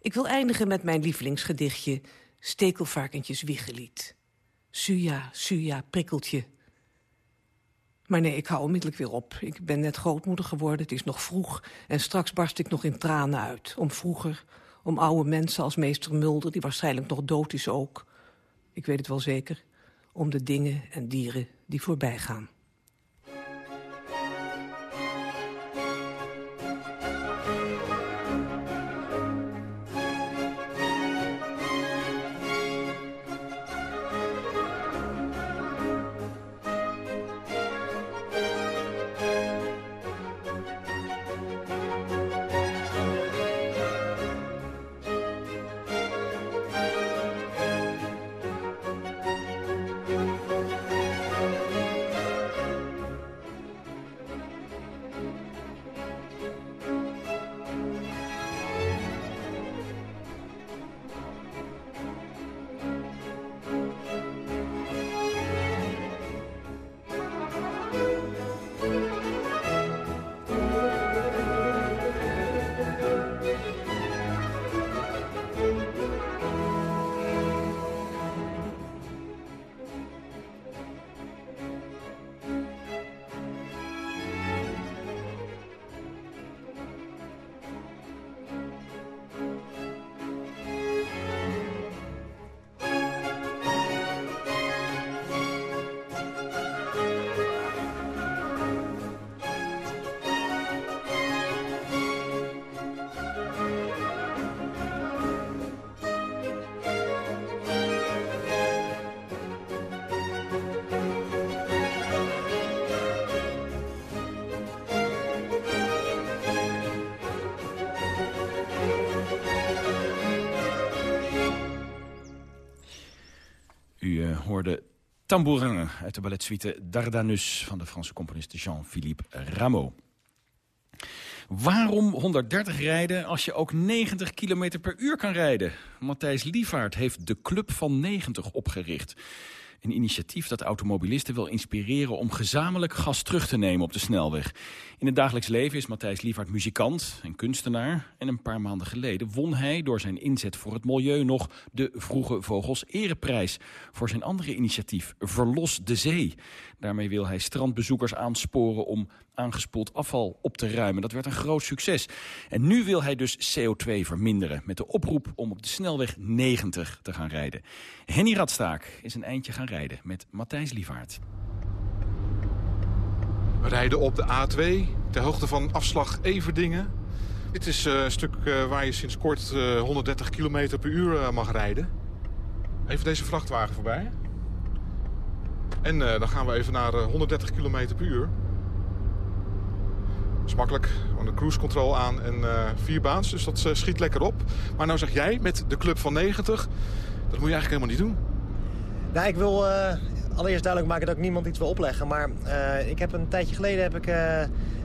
Ik wil eindigen met mijn lievelingsgedichtje... Stekelvarkentjes Wiegelied. Suja, Suja, prikkeltje. Maar nee, ik hou onmiddellijk weer op. Ik ben net grootmoeder geworden, het is nog vroeg... en straks barst ik nog in tranen uit. Om vroeger, om oude mensen als meester Mulder... die waarschijnlijk nog dood is ook. Ik weet het wel zeker. Om de dingen en dieren die voorbij gaan. Hoorde Tambourin uit de balletsuite Dardanus... van de Franse componist Jean-Philippe Rameau. Waarom 130 rijden als je ook 90 km per uur kan rijden? Matthijs Lievaart heeft de Club van 90 opgericht. Een initiatief dat automobilisten wil inspireren om gezamenlijk gas terug te nemen op de snelweg. In het dagelijks leven is Matthijs Lievert muzikant en kunstenaar. En een paar maanden geleden won hij door zijn inzet voor het milieu nog de Vroege Vogels Ereprijs. Voor zijn andere initiatief Verlos de Zee. Daarmee wil hij strandbezoekers aansporen om aangespoeld afval op te ruimen. Dat werd een groot succes. En nu wil hij dus CO2 verminderen met de oproep om op de snelweg 90 te gaan rijden. Henny Radstaak is een eindje gaan rijden met Matthijs Lievaert. We rijden op de A2, ter hoogte van afslag Everdingen. Dit is eh, een stuk eh, waar je sinds kort 130 eh, km per uur mag rijden. Even deze vrachtwagen voorbij. En dan gaan we even naar 130 km per uur. Dat is makkelijk. Gewoon de cruise control aan en vier baans. Dus dat schiet lekker op. Maar nou zeg jij, met de club van 90... dat moet je eigenlijk helemaal niet doen. Nou, ik wil allereerst duidelijk maken dat ik niemand iets wil opleggen. Maar uh, ik heb een tijdje geleden heb ik, uh,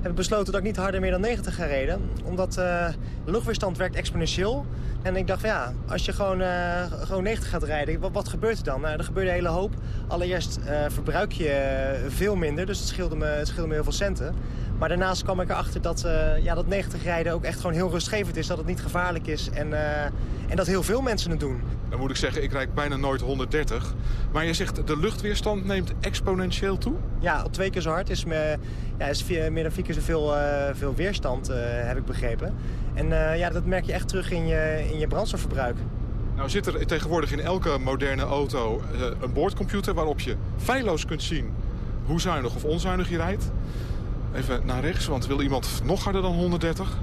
heb ik besloten dat ik niet harder meer dan 90 ga rijden. Omdat uh, de luchtweerstand werkt exponentieel. En ik dacht van ja, als je gewoon, gewoon 90 gaat rijden, wat, wat gebeurt er dan? Nou, er gebeurt een hele hoop. Allereerst verbruik je veel minder, dus het scheelde, me, het scheelde me heel veel centen. Maar daarnaast kwam ik erachter dat, ja, dat 90 rijden ook echt gewoon heel rustgevend is. Dat het niet gevaarlijk is en, en dat heel veel mensen het doen. Dan moet ik zeggen, ik rijd bijna nooit 130. Maar je zegt de luchtweerstand neemt exponentieel toe? Ja, twee keer zo hard is, me, ja, is vier, meer dan vier keer zoveel uh, veel weerstand, heb ik begrepen. En ja, dat merk je echt terug in je, in je brandstofverbruik. Nou zit er tegenwoordig in elke moderne auto een boordcomputer... waarop je feilloos kunt zien hoe zuinig of onzuinig je rijdt. Even naar rechts, want wil iemand nog harder dan 130?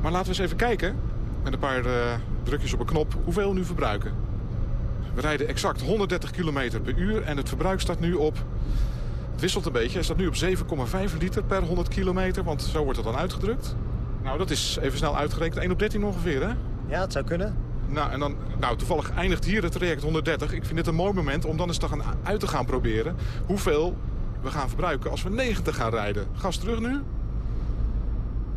Maar laten we eens even kijken, met een paar uh, drukjes op een knop, hoeveel we nu verbruiken. We rijden exact 130 km per uur en het verbruik staat nu op... Het wisselt een beetje, het staat nu op 7,5 liter per 100 kilometer, want zo wordt het dan uitgedrukt. Nou, dat is even snel uitgerekend 1 op 13 ongeveer, hè? Ja, het zou kunnen. Nou, en dan, nou, toevallig eindigt hier het traject 130. Ik vind het een mooi moment om dan eens te gaan uit te gaan proberen... hoeveel we gaan verbruiken als we 90 gaan rijden. Gas terug nu.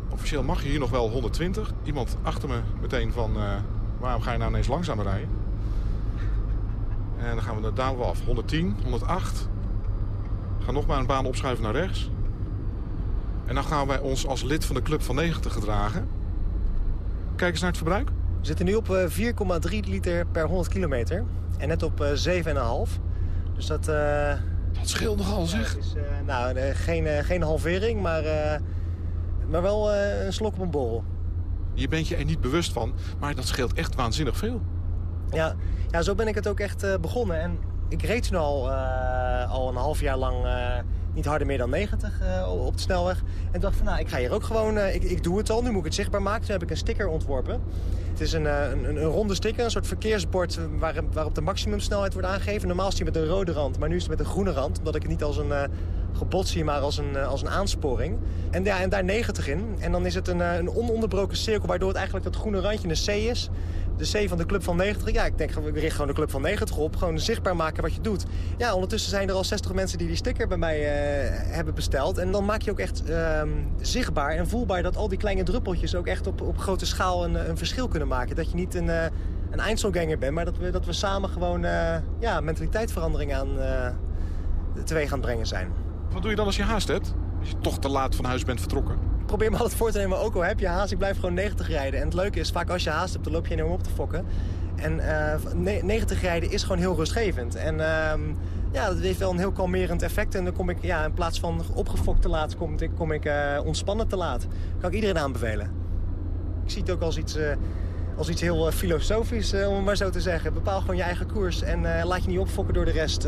Officieel mag je hier nog wel 120. Iemand achter me meteen van... Uh, waarom ga je nou ineens langzamer rijden? En dan gaan we, daar dalen we af. 110, 108. Ga nog maar een baan opschuiven naar rechts. En dan gaan wij ons als lid van de Club van 90 gedragen. Kijk eens naar het verbruik. We zitten nu op 4,3 eh, liter per 100 kilometer. En net op 7,5. Eh, dus dat... dat scheelt nogal, zeg. Uh, nou, geen, geen halvering, maar, maar wel een slok op een borrel. Je bent je er niet bewust van, maar dat scheelt echt waanzinnig veel. Ja, ja zo ben ik het ook echt begonnen. En ik reed nu al, al een half jaar lang niet harder meer dan 90 op de snelweg. En dacht van, nou, ik ga hier ook gewoon, ik, ik doe het al, nu moet ik het zichtbaar maken. Toen heb ik een sticker ontworpen. Het is een, een, een, ronde sticker, een soort verkeersbord waar, waarop de maximumsnelheid wordt aangegeven. Normaal is die met een rode rand, maar nu is het met een groene rand. Omdat ik het niet als een gebod zie, maar als een, als een aansporing. En, ja, en daar 90 in. En dan is het een, een ononderbroken cirkel, waardoor het eigenlijk dat groene randje een C is de C van de Club van 90. Ja, ik denk, we richten gewoon de Club van 90 op. Gewoon zichtbaar maken wat je doet. Ja, ondertussen zijn er al 60 mensen die die sticker bij mij uh, hebben besteld. En dan maak je ook echt uh, zichtbaar en voelbaar dat al die kleine druppeltjes ook echt op, op grote schaal een, een verschil kunnen maken. Dat je niet een, uh, een bent, maar dat we, dat we samen gewoon uh, ja, mentaliteitsverandering aan teweeg gaan brengen zijn. Wat doe je dan als je haast hebt? Als je toch te laat van huis bent vertrokken? Probeer me altijd voor te nemen, ook al heb je haast, ik blijf gewoon 90 rijden. En het leuke is, vaak als je haast hebt, dan loop je enorm op te fokken. En uh, eh, 90 rijden is gewoon heel rustgevend. En uh, ja, dat heeft wel een heel kalmerend effect. En dan kom ik, ja, in plaats van opgefokt te laat, kom, kom ik uh, ontspannen te laat. Kan ik iedereen aanbevelen. Ik zie het ook als iets, uh, als iets heel filosofisch, om het maar zo te zeggen. Bepaal gewoon je eigen koers en laat je niet opfokken door de rest.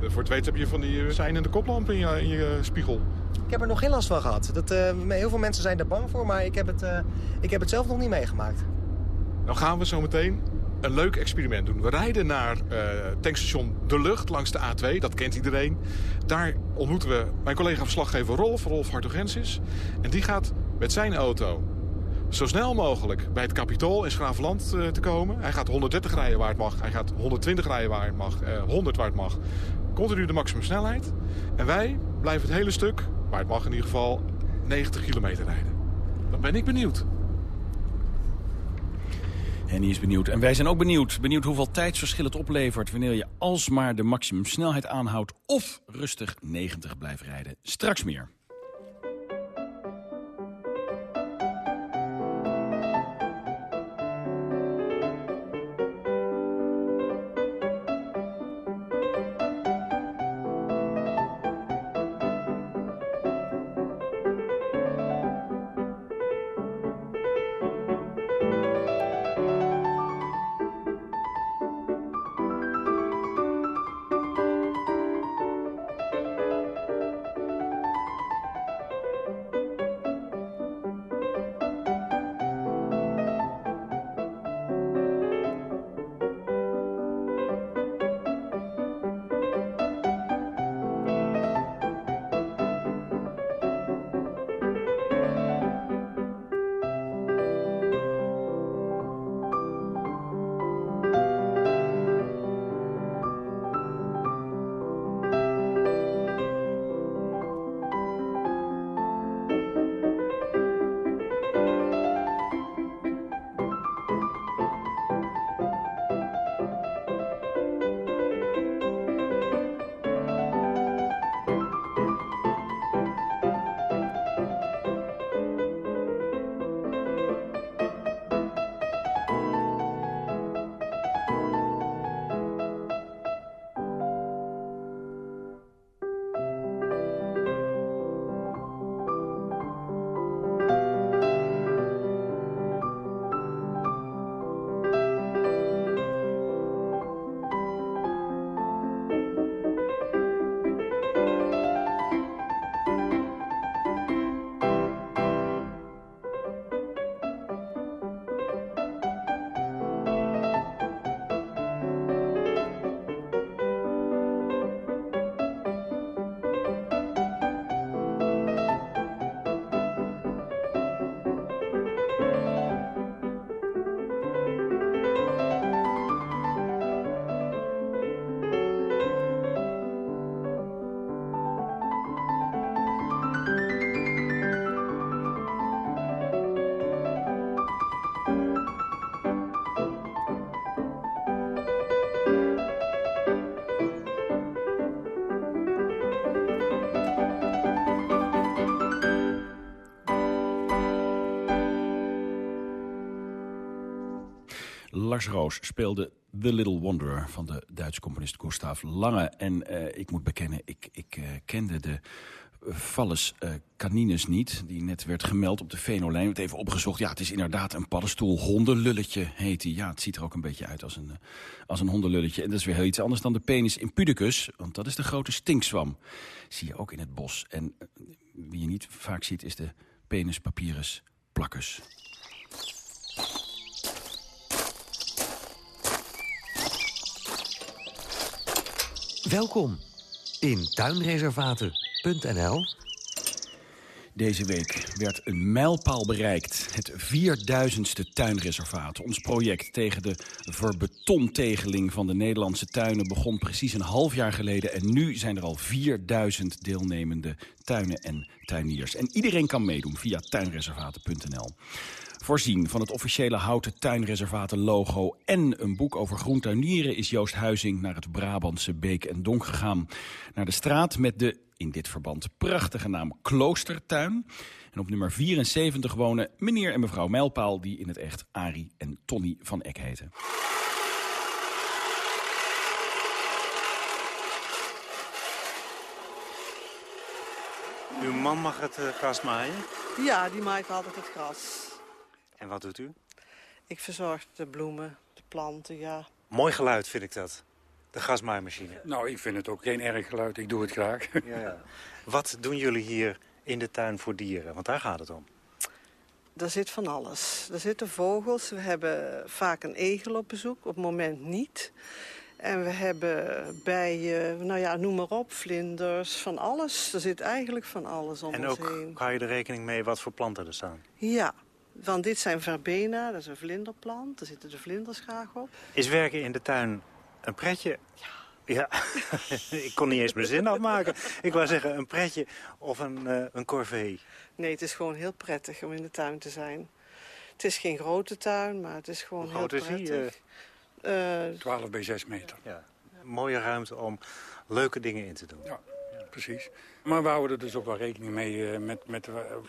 Voor het weten heb je van die zijn en de koplamp in je, in je spiegel. Ik heb er nog geen last van gehad. Dat, heel veel mensen zijn er bang voor, maar ik heb, het, ik heb het zelf nog niet meegemaakt. Dan gaan we zo meteen een leuk experiment doen. We rijden naar uh, tankstation De Lucht langs de A2, dat kent iedereen. Daar ontmoeten we mijn collega-verslaggever Rolf, Rolf Hartogensis. En die gaat met zijn auto zo snel mogelijk bij het Capitool in Schravenland te komen. Hij gaat 130 rijden waar het mag, hij gaat 120 rijden waar het mag, 100 waar het mag. Continu de maximumsnelheid. En wij blijven het hele stuk maar het mag in ieder geval 90 kilometer rijden. Dan ben ik benieuwd. Henny is benieuwd. En wij zijn ook benieuwd. Benieuwd hoeveel tijdsverschil het oplevert... wanneer je alsmaar de maximumsnelheid aanhoudt... of rustig 90 blijft rijden. Straks meer. Lars Roos speelde The Little Wanderer van de Duitse componist Gustav Lange. En uh, ik moet bekennen, ik, ik uh, kende de Valles uh, canines niet, die net werd gemeld op de Venolijn. Ik even opgezocht, ja, het is inderdaad een paddenstoel. Hondenlulletje heet hij. Ja, het ziet er ook een beetje uit als een, als een hondenlulletje. En dat is weer heel iets anders dan de penis impudicus, want dat is de grote stinkzwam. Zie je ook in het bos. En wie je niet vaak ziet, is de penis papyrus plakkers. Welkom in tuinreservaten.nl. Deze week werd een mijlpaal bereikt. Het 4000ste tuinreservaat. Ons project tegen de verbetontegeling van de Nederlandse tuinen... begon precies een half jaar geleden. En nu zijn er al 4000 deelnemende tuinen en tuiniers. En iedereen kan meedoen via tuinreservaten.nl. Voorzien van het officiële houten tuinreservaten logo en een boek over groentuinieren is Joost Huizing naar het Brabantse Beek en Donk gegaan. Naar de straat met de, in dit verband, prachtige naam Kloostertuin. En op nummer 74 wonen meneer en mevrouw Mijlpaal, die in het echt Arie en Tony van Eck heten. Uw man mag het uh, gras maaien? Ja, die maait altijd het gras. En wat doet u? Ik verzorg de bloemen, de planten, ja. Mooi geluid vind ik dat. De grasmaaimachine. Nou, ik vind het ook geen erg geluid. Ik doe het graag. Ja, ja. Wat doen jullie hier in de tuin voor dieren? Want daar gaat het om. Er zit van alles. Er zitten vogels. We hebben vaak een egel op bezoek. Op het moment niet. En we hebben bijen, nou ja, noem maar op, vlinders, van alles. Er zit eigenlijk van alles om en ons ook, heen. hou je er rekening mee wat voor planten er staan? Ja, want dit zijn verbena, dat is een vlinderplant. Daar zitten de vlinders graag op. Is werken in de tuin een pretje? Ja. Ja, ik kon niet eens mijn zin afmaken. Ik wou zeggen, een pretje of een, uh, een corvée. Nee, het is gewoon heel prettig om in de tuin te zijn. Het is geen grote tuin, maar het is gewoon Hoe groot heel is prettig. Uh, 12 bij 6 meter. Ja. Mooie ruimte om leuke dingen in te doen. Ja, precies. Maar we houden er dus ook wel rekening mee uh, met, met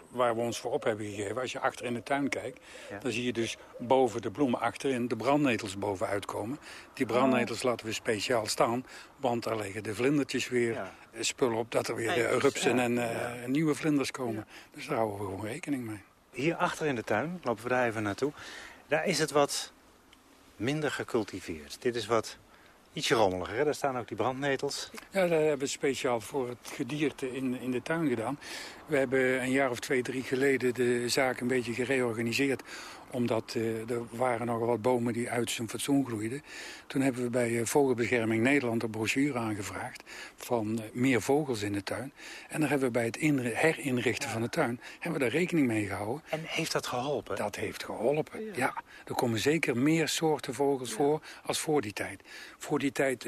waar we ons voor op hebben gegeven. Als je achter in de tuin kijkt, ja. dan zie je dus boven de bloemen achterin de brandnetels bovenuit komen. Die brandnetels oh. laten we speciaal staan, want daar liggen de vlindertjes weer ja. spullen op. Dat er weer uh, rupsen ja. en uh, nieuwe vlinders komen. Dus daar houden we gewoon rekening mee. Hier achter in de tuin, lopen we daar even naartoe. Daar is het wat minder gecultiveerd. Dit is wat ietsje rommeliger. Hè? Daar staan ook die brandnetels. Ja, dat hebben we speciaal voor het gedierte in, in de tuin gedaan. We hebben een jaar of twee, drie geleden de zaak een beetje gereorganiseerd omdat uh, er waren nogal wat bomen die uit zijn fatsoen groeiden. Toen hebben we bij uh, Vogelbescherming Nederland een brochure aangevraagd... van uh, meer vogels in de tuin. En daar hebben we bij het herinrichten van de tuin hebben we daar rekening mee gehouden. En heeft dat geholpen? Dat heeft geholpen, ja. ja. Er komen zeker meer soorten vogels ja. voor als voor die tijd. Voor die tijd...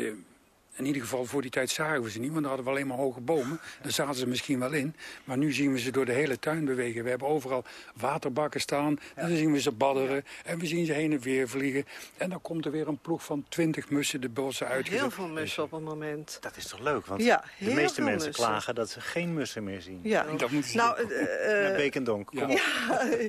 In ieder geval voor die tijd zagen we ze niet, want dan hadden we alleen maar hoge bomen. Daar zaten ze misschien wel in. Maar nu zien we ze door de hele tuin bewegen. We hebben overal waterbakken staan. En dan zien we ze badderen. En we zien ze heen en weer vliegen. En dan komt er weer een ploeg van twintig mussen de bossen uit. Heel veel mussen op een moment. Dat is toch leuk? Want ja, de meeste mensen mussen. klagen dat ze geen mussen meer zien. Ja, dat moeten ze nou, uh, Met Beek en Donk, kom ja. op.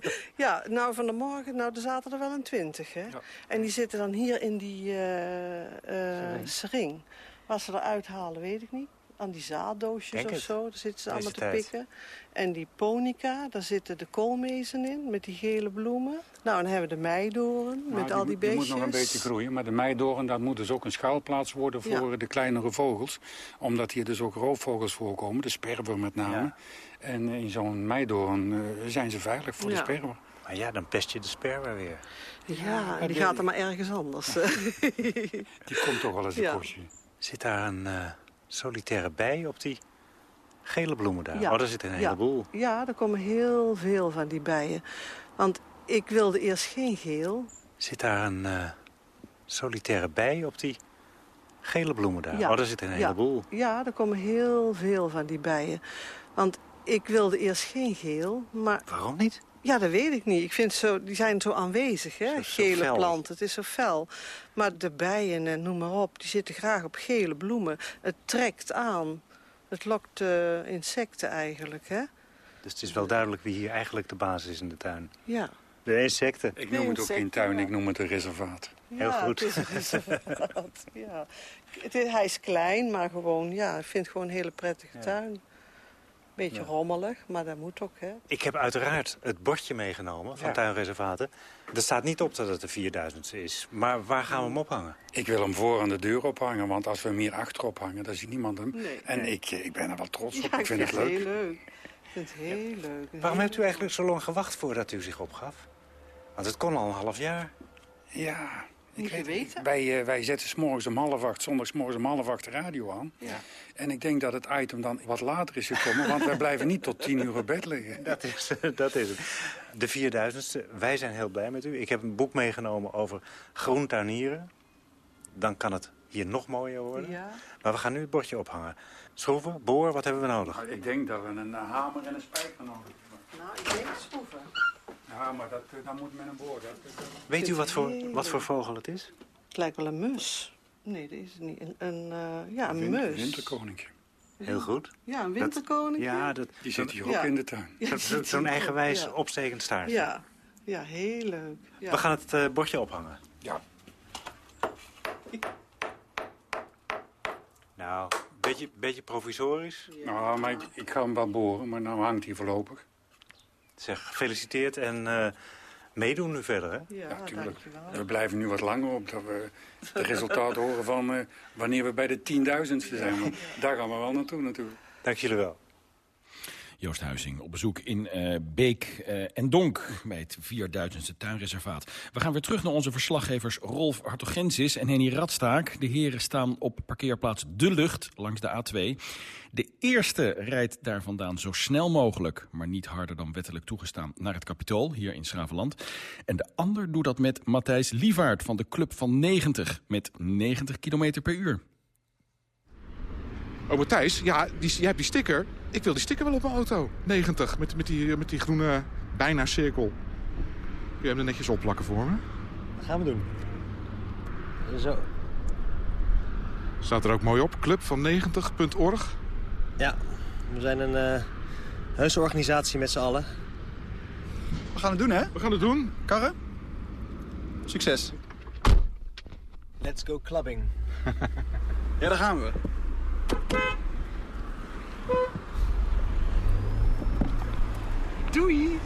ja, nou van de morgen, nou er zaten er wel een twintig. Hè? Ja. En die zitten dan hier in die uh, uh, sering. Wat ze eruit halen, weet ik niet. Aan die zaaddoosjes Denk of het. zo, daar zitten ze Deze allemaal te tijd. pikken. En die ponica, daar zitten de koolmezen in, met die gele bloemen. Nou, dan hebben we de meidoorn, Nou, met al die Die beestjes. moet nog een beetje groeien. Maar de meidoorn, dat moet dus ook een schuilplaats worden voor Ja. de kleinere vogels. Omdat hier dus ook roofvogels voorkomen, de sperwer met name. Ja. En in zo'n meidoorn uh, zijn ze veilig voor Ja. de sperwer. Maar ja, dan pest je de sperwer weer. Ja, die de- gaat er maar ergens anders. Die komt toch wel eens een Ja. kostje. Zit daar een uh, solitaire bij op die gele bloemen daar? Ja. Oh, daar zit een Ja. heleboel. Ja, er komen heel veel van die bijen. Want ik wilde eerst geen geel. Zit daar een uh, solitaire bij op die gele bloemen daar? Ja. Oh, daar zit een Ja. heleboel. Ja, er komen heel veel van die bijen. Want ik wilde eerst geen geel, maar... Waarom niet? Ja, dat weet ik niet. Ik vind zo, die zijn zo aanwezig, hè? Zo- zo gele fel. planten. Het is zo fel. Maar de bijen en noem maar op, die zitten graag op gele bloemen. Het trekt aan. Het lokt uh, insecten eigenlijk, hè? Dus het is wel duidelijk wie hier eigenlijk de baas is in de tuin. Ja. De insecten. Ik noem het ook geen tuin, ik noem het een reservaat. Heel ja, goed. Het is een reservaat, ja. Het is- hij is klein, maar gewoon, ja, ik vind het gewoon een hele prettige tuin. Beetje rommelig, maar dat moet ook, hè. Ik heb uiteraard het bordje meegenomen van Ja. tuinreservaten. Er staat niet op dat het de 4000ste is. Maar waar gaan we hem ophangen? Ik wil hem voor aan de deur ophangen, want als we hem hier achter ophangen, dan ziet niemand hem. Nee, en nee. Ik, eh, ik ben er wel trots op, Ja, ik vind het leuk. heel leuk. Ik vind het heel leuk. Waarom hebt u eigenlijk zo lang gewacht voordat u zich opgaf? Want het kon al een half jaar. Ja, Wij, eh, wij zetten 's morgens om half acht, zondags morgens om half acht de radio aan. Ja. En ik denk dat het item dan wat later is gekomen, want wij blijven niet tot tien uur op bed liggen. Dat is, dat is het. De 4000ste. Wij zijn heel blij met u. Ik heb een boek meegenomen over groentuinieren. Dan kan het hier nog mooier worden. Ja. Maar we gaan nu het bordje ophangen. Schroeven, boor, wat hebben we nodig? Maar ik denk dat we een hamer en een spijker nodig hebben. Nou, ik denk schroeven. Ja, maar dat, eh, dan moet men een boor. Dat, dat- Weet u wat voor, wat voor vogel het is? Het lijkt wel een mus. Nee, dat is het niet. Een, een, eh, ja, een Win- mus. Winterkoninkje. Heel goed. Ja, een winterkoning. Ja, dat, Die zit hier ook Ja. in de tuin. Ja, zo'n eigenwijs ja. opstekend staartje. Ja, ja heel leuk. Ja. We gaan het eh, bordje ophangen. Ja. Nou, beetje, beetje provisorisch. Nou, maar ik, ik ga hem wel boren, maar nou hangt hij voorlopig. Zeg, gefeliciteerd en eh, meedoen nu verder, hè? Ja, tuurlijk. dankjewel. We blijven nu wat langer op, dat we de resultaten horen van eh, wanneer we bij de tienduizendste zijn. Want daar gaan we wel naartoe natuurlijk. Dank jullie wel. Joost Huizing op bezoek in eh, Beek eh, en Donk bij het 4000ste tuinreservaat. We gaan weer terug naar onze verslaggevers Rolf Hartogensis en Henny Radstaak. De heren staan op parkeerplaats De Lucht langs de A2. De eerste rijdt daar vandaan zo snel mogelijk, maar niet harder dan wettelijk toegestaan, naar het Capitool hier in Schravenland. En de ander doet dat met Matthijs Lievaert van de Club van 90 met 90 km per uur. Oh, Matthijs, ja, die, jij hebt die sticker. Ik wil die sticker wel op mijn auto. 90, met, met, die, met die groene bijna cirkel. Kun je hem er netjes opplakken voor me? Dat gaan we doen. Zo. Staat er ook mooi op, clubvan90.org. Ja, we zijn een eh heuse organisatie met z'n allen. We gaan het doen, hè? We gaan het doen. Karren? Succes. Let's go clubbing. Ja, daar gaan we. Doei!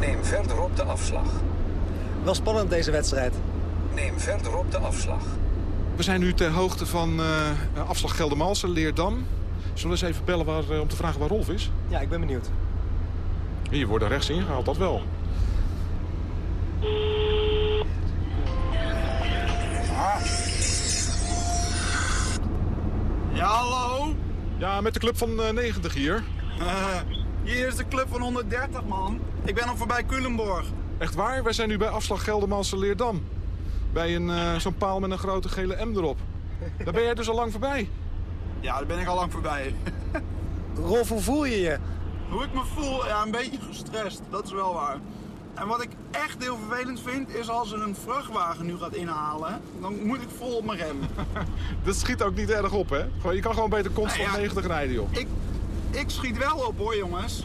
Neem verderop de afslag. Wel spannend deze wedstrijd. Neem verderop de afslag. We zijn nu ter hoogte van eh afslag Geldermalsen, Leerdam. Zullen we eens even bellen waar, eh, om te vragen waar Rolf is? Ja, ik ben benieuwd. Hier wordt er rechts ingehaald, dat wel. Ja, hallo? Ja, met de club van eh, 90 hier. Eh, hier is de club van 130, man. Ik ben al voorbij Culemborg. Echt waar? Wij zijn nu bij afslag Geldermalsen, Leerdam. Bij een eh, zo'n paal met een grote gele M erop. Daar ben jij dus al lang voorbij. Ja, daar ben ik al lang voorbij. Rolf, hoe voel je je? Hoe ik me voel? Ja, een beetje gestrest. Dat is wel waar. En wat ik echt heel vervelend vind, is als er een vrachtwagen nu gaat inhalen, dan moet ik vol op mijn rem. Dat schiet ook niet erg op, hè? Gewoon, je kan gewoon beter constant Nou ja, 90 rijden, joh. Ik, ik schiet wel op hoor, jongens.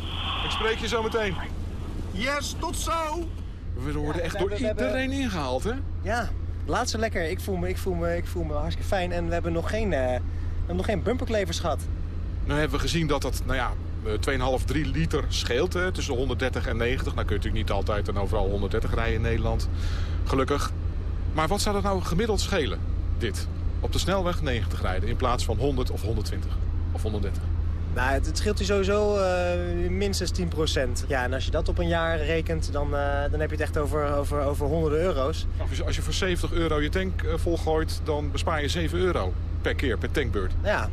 Ik spreek je zo meteen. Yes, tot zo! We worden Ja, echt we door hebben- we hebben- iedereen ingehaald, hè? Ja, laat ze lekker. Ik voel me, ik voel me, ik voel me hartstikke fijn. En we hebben nog geen, eh, we hebben nog geen bumperklevers gehad. Nu hebben we gezien dat het, nou ja, 2,5, 3 liter scheelt hè, tussen 130 en 90. Nou kun je natuurlijk niet altijd en overal 130 rijden in Nederland. Gelukkig. Maar wat zou dat nou gemiddeld schelen, dit? Op de snelweg 90 rijden in plaats van 100 of 120 of 130. Nou, het, het scheelt je sowieso eh, minstens 10%. Ja, en als je dat op een jaar rekent, dan, eh, dan heb je het echt over, over, over honderden euro's. Als je, als je voor 70 euro je tank eh, volgooit, dan bespaar je 7 euro per keer, per tankbeurt. Ja,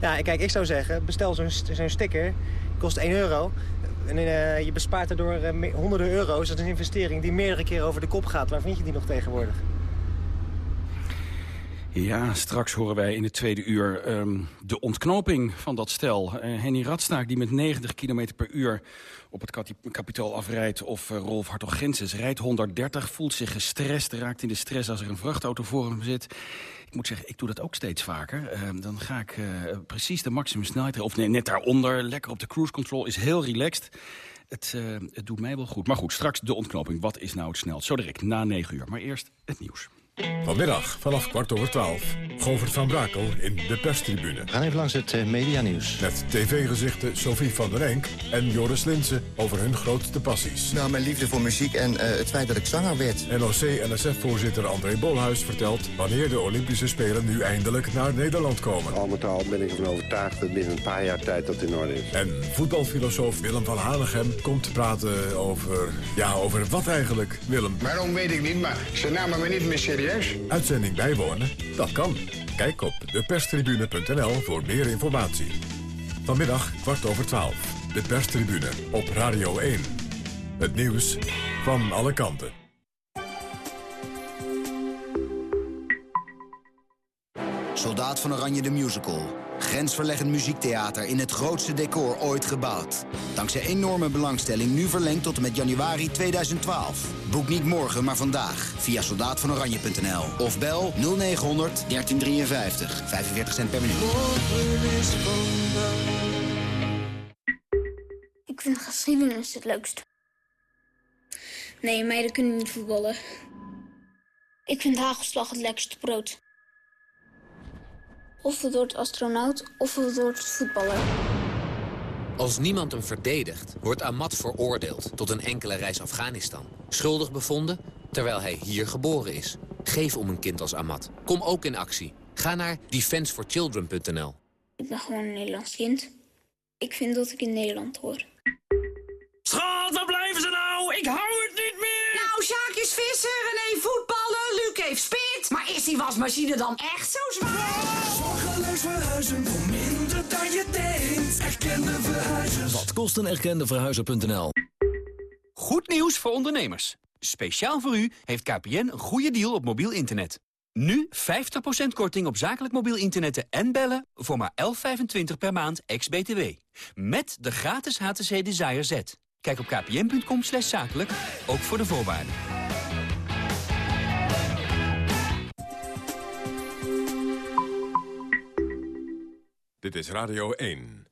ja kijk, ik zou zeggen, bestel zo'n zo'n sticker. Kost 1 euro. En eh, je bespaart daardoor eh, me- honderden euro's. Dat is een investering die meerdere keren over de kop gaat. Waar vind je die nog tegenwoordig? Ja, straks horen wij in het tweede uur ehm, de ontknoping van dat stel. Uh, Henny Radstaak die met 90 km per uur op het kapitaal afrijdt... of uh, Rolf Hartog-Genses rijdt 130, voelt zich gestrest... raakt in de stress als er een vrachtauto voor hem zit. Ik moet zeggen, ik doe dat ook steeds vaker. Uh, dan ga ik precies de maximumsnelheid... of nee, net daaronder, lekker op de cruise control, is heel relaxed... Het, het doet mij wel goed. Maar goed, straks de ontknoping. Wat is nou het snelst? Zo direct, na 9 uur. Maar eerst het nieuws. Vanmiddag vanaf kwart over twaalf. Govert van Brakel in de perstribune. We gaan even langs het uh, medianieuws. Met tv-gezichten Sophie van der Enk en Joris Linsen over hun grootste passies. Nou, mijn liefde voor muziek en uh, het feit dat ik zanger werd. NOC-NSF-voorzitter André Bolhuis vertelt... wanneer de Olympische Spelen nu eindelijk naar Nederland komen. Al met al ben ik ervan overtuigd dat binnen een paar jaar tijd dat in orde is. En voetbalfilosoof Willem van Hanegem komt praten over... Ja, over wat eigenlijk, Willem? Waarom weet ik niet, maar ze namen me niet meer serieus. Uitzending bijwonen? Dat kan. Kijk op deperstribune.nl voor meer informatie. Vanmiddag kwart over twaalf. De perstribune op Radio 1. Het nieuws van alle kanten. Soldaat van Oranje de Musical. Grensverleggend muziektheater in het grootste decor ooit gebouwd. Dankzij enorme belangstelling nu verlengd tot en met januari 2012. Boek niet morgen, maar vandaag via soldaatvanoranje.nl. Of bel 0900 1353. 45 cent per minuut. Ik vind geschiedenis het leukst. Nee, meiden kunnen niet voetballen. Ik vind hagelslag het lekkerste brood. Of het wordt astronaut, of het wordt voetballer. Als niemand hem verdedigt, wordt Ahmad veroordeeld tot een enkele reis Afghanistan. Schuldig bevonden, terwijl hij hier geboren is. Geef om een kind als Ahmad. Kom ook in actie. Ga naar defenseforchildren.nl. Ik ben gewoon een Nederlands kind. Ik vind dat ik in Nederland hoor. Schat, waar blijven ze nou? Ik hou het niet meer! Nou, Sjaak is visser, René voetballen, Luc heeft spit. Maar is die wasmachine dan echt zo zwaar? Verhuizen voor minder dan je denkt. Erkende verhuizers. Wat kost een erkende verhuizer.nl? Goed nieuws voor ondernemers. Speciaal voor u heeft KPN een goede deal op mobiel internet. Nu 50% korting op zakelijk mobiel internetten en bellen voor maar 11,25 per maand ex-BTW. Met de gratis HTC Desire Z. Kijk op kpn.com slash zakelijk, ook voor de voorwaarden. Dit is Radio 1.